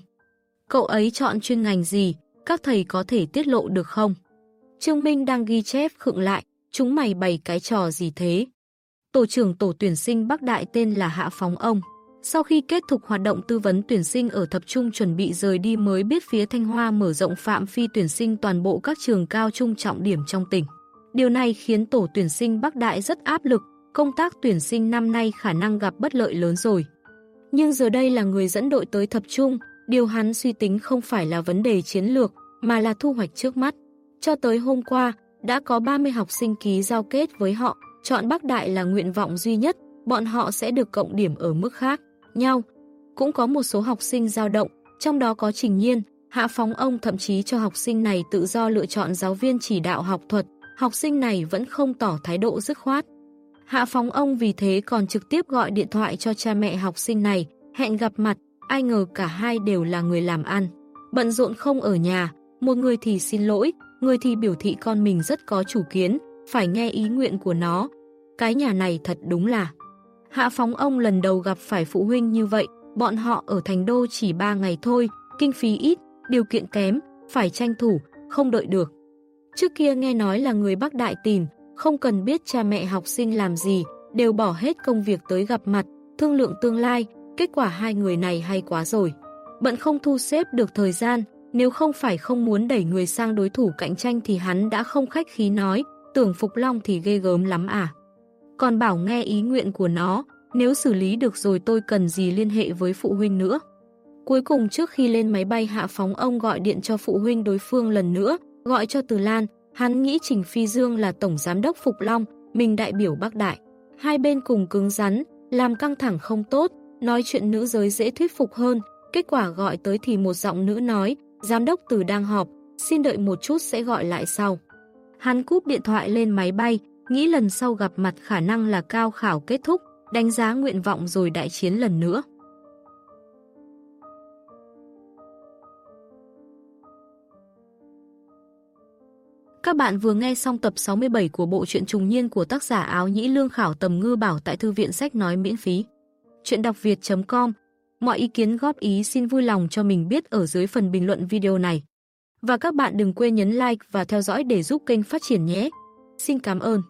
Cậu ấy chọn chuyên ngành gì, các thầy có thể tiết lộ được không? Trương Minh đang ghi chép khựng lại, chúng mày bày cái trò gì thế? Tổ trưởng tổ tuyển sinh Bắc Đại tên là Hạ Phóng Ông. Sau khi kết thúc hoạt động tư vấn tuyển sinh ở thập trung chuẩn bị rời đi mới biết phía Thanh Hoa mở rộng phạm vi tuyển sinh toàn bộ các trường cao trung trọng điểm trong tỉnh. Điều này khiến tổ tuyển sinh Bắc Đại rất áp lực, công tác tuyển sinh năm nay khả năng gặp bất lợi lớn rồi. Nhưng giờ đây là người dẫn đội tới thập trung, điều hắn suy tính không phải là vấn đề chiến lược, mà là thu hoạch trước mắt. Cho tới hôm qua, đã có 30 học sinh ký giao kết với họ, chọn Bắc Đại là nguyện vọng duy nhất, bọn họ sẽ được cộng điểm ở mức khác, nhau. Cũng có một số học sinh dao động, trong đó có Trình Nhiên, Hạ Phóng ông thậm chí cho học sinh này tự do lựa chọn giáo viên chỉ đạo học thuật, học sinh này vẫn không tỏ thái độ dứt khoát. Hạ phóng ông vì thế còn trực tiếp gọi điện thoại cho cha mẹ học sinh này, hẹn gặp mặt, ai ngờ cả hai đều là người làm ăn. Bận rộn không ở nhà, một người thì xin lỗi, người thì biểu thị con mình rất có chủ kiến, phải nghe ý nguyện của nó. Cái nhà này thật đúng là. Hạ phóng ông lần đầu gặp phải phụ huynh như vậy, bọn họ ở thành đô chỉ 3 ngày thôi, kinh phí ít, điều kiện kém, phải tranh thủ, không đợi được. Trước kia nghe nói là người Bắc Đại tìm, không cần biết cha mẹ học sinh làm gì, đều bỏ hết công việc tới gặp mặt, thương lượng tương lai, kết quả hai người này hay quá rồi. Bận không thu xếp được thời gian, nếu không phải không muốn đẩy người sang đối thủ cạnh tranh thì hắn đã không khách khí nói, tưởng Phục Long thì ghê gớm lắm à. Còn bảo nghe ý nguyện của nó, nếu xử lý được rồi tôi cần gì liên hệ với phụ huynh nữa. Cuối cùng trước khi lên máy bay hạ phóng ông gọi điện cho phụ huynh đối phương lần nữa, gọi cho Từ Lan, hắn nghĩ Trình Phi Dương là tổng giám đốc Phục Long, mình đại biểu Bắc Đại. Hai bên cùng cứng rắn, làm căng thẳng không tốt, nói chuyện nữ giới dễ thuyết phục hơn, kết quả gọi tới thì một giọng nữ nói, giám đốc Từ đang họp, xin đợi một chút sẽ gọi lại sau. Hắn cúp điện thoại lên máy bay, nghĩ lần sau gặp mặt khả năng là cao khảo kết thúc, đánh giá nguyện vọng rồi đại chiến lần nữa. Các bạn vừa nghe xong tập 67 của bộ truyện trùng niên của tác giả áo nhĩ lương khảo tầm ngư bảo tại thư viện sách nói miễn phí. Chuyện đọc việt.com Mọi ý kiến góp ý xin vui lòng cho mình biết ở dưới phần bình luận video này. Và các bạn đừng quên nhấn like và theo dõi để giúp kênh phát triển nhé. Xin cảm ơn.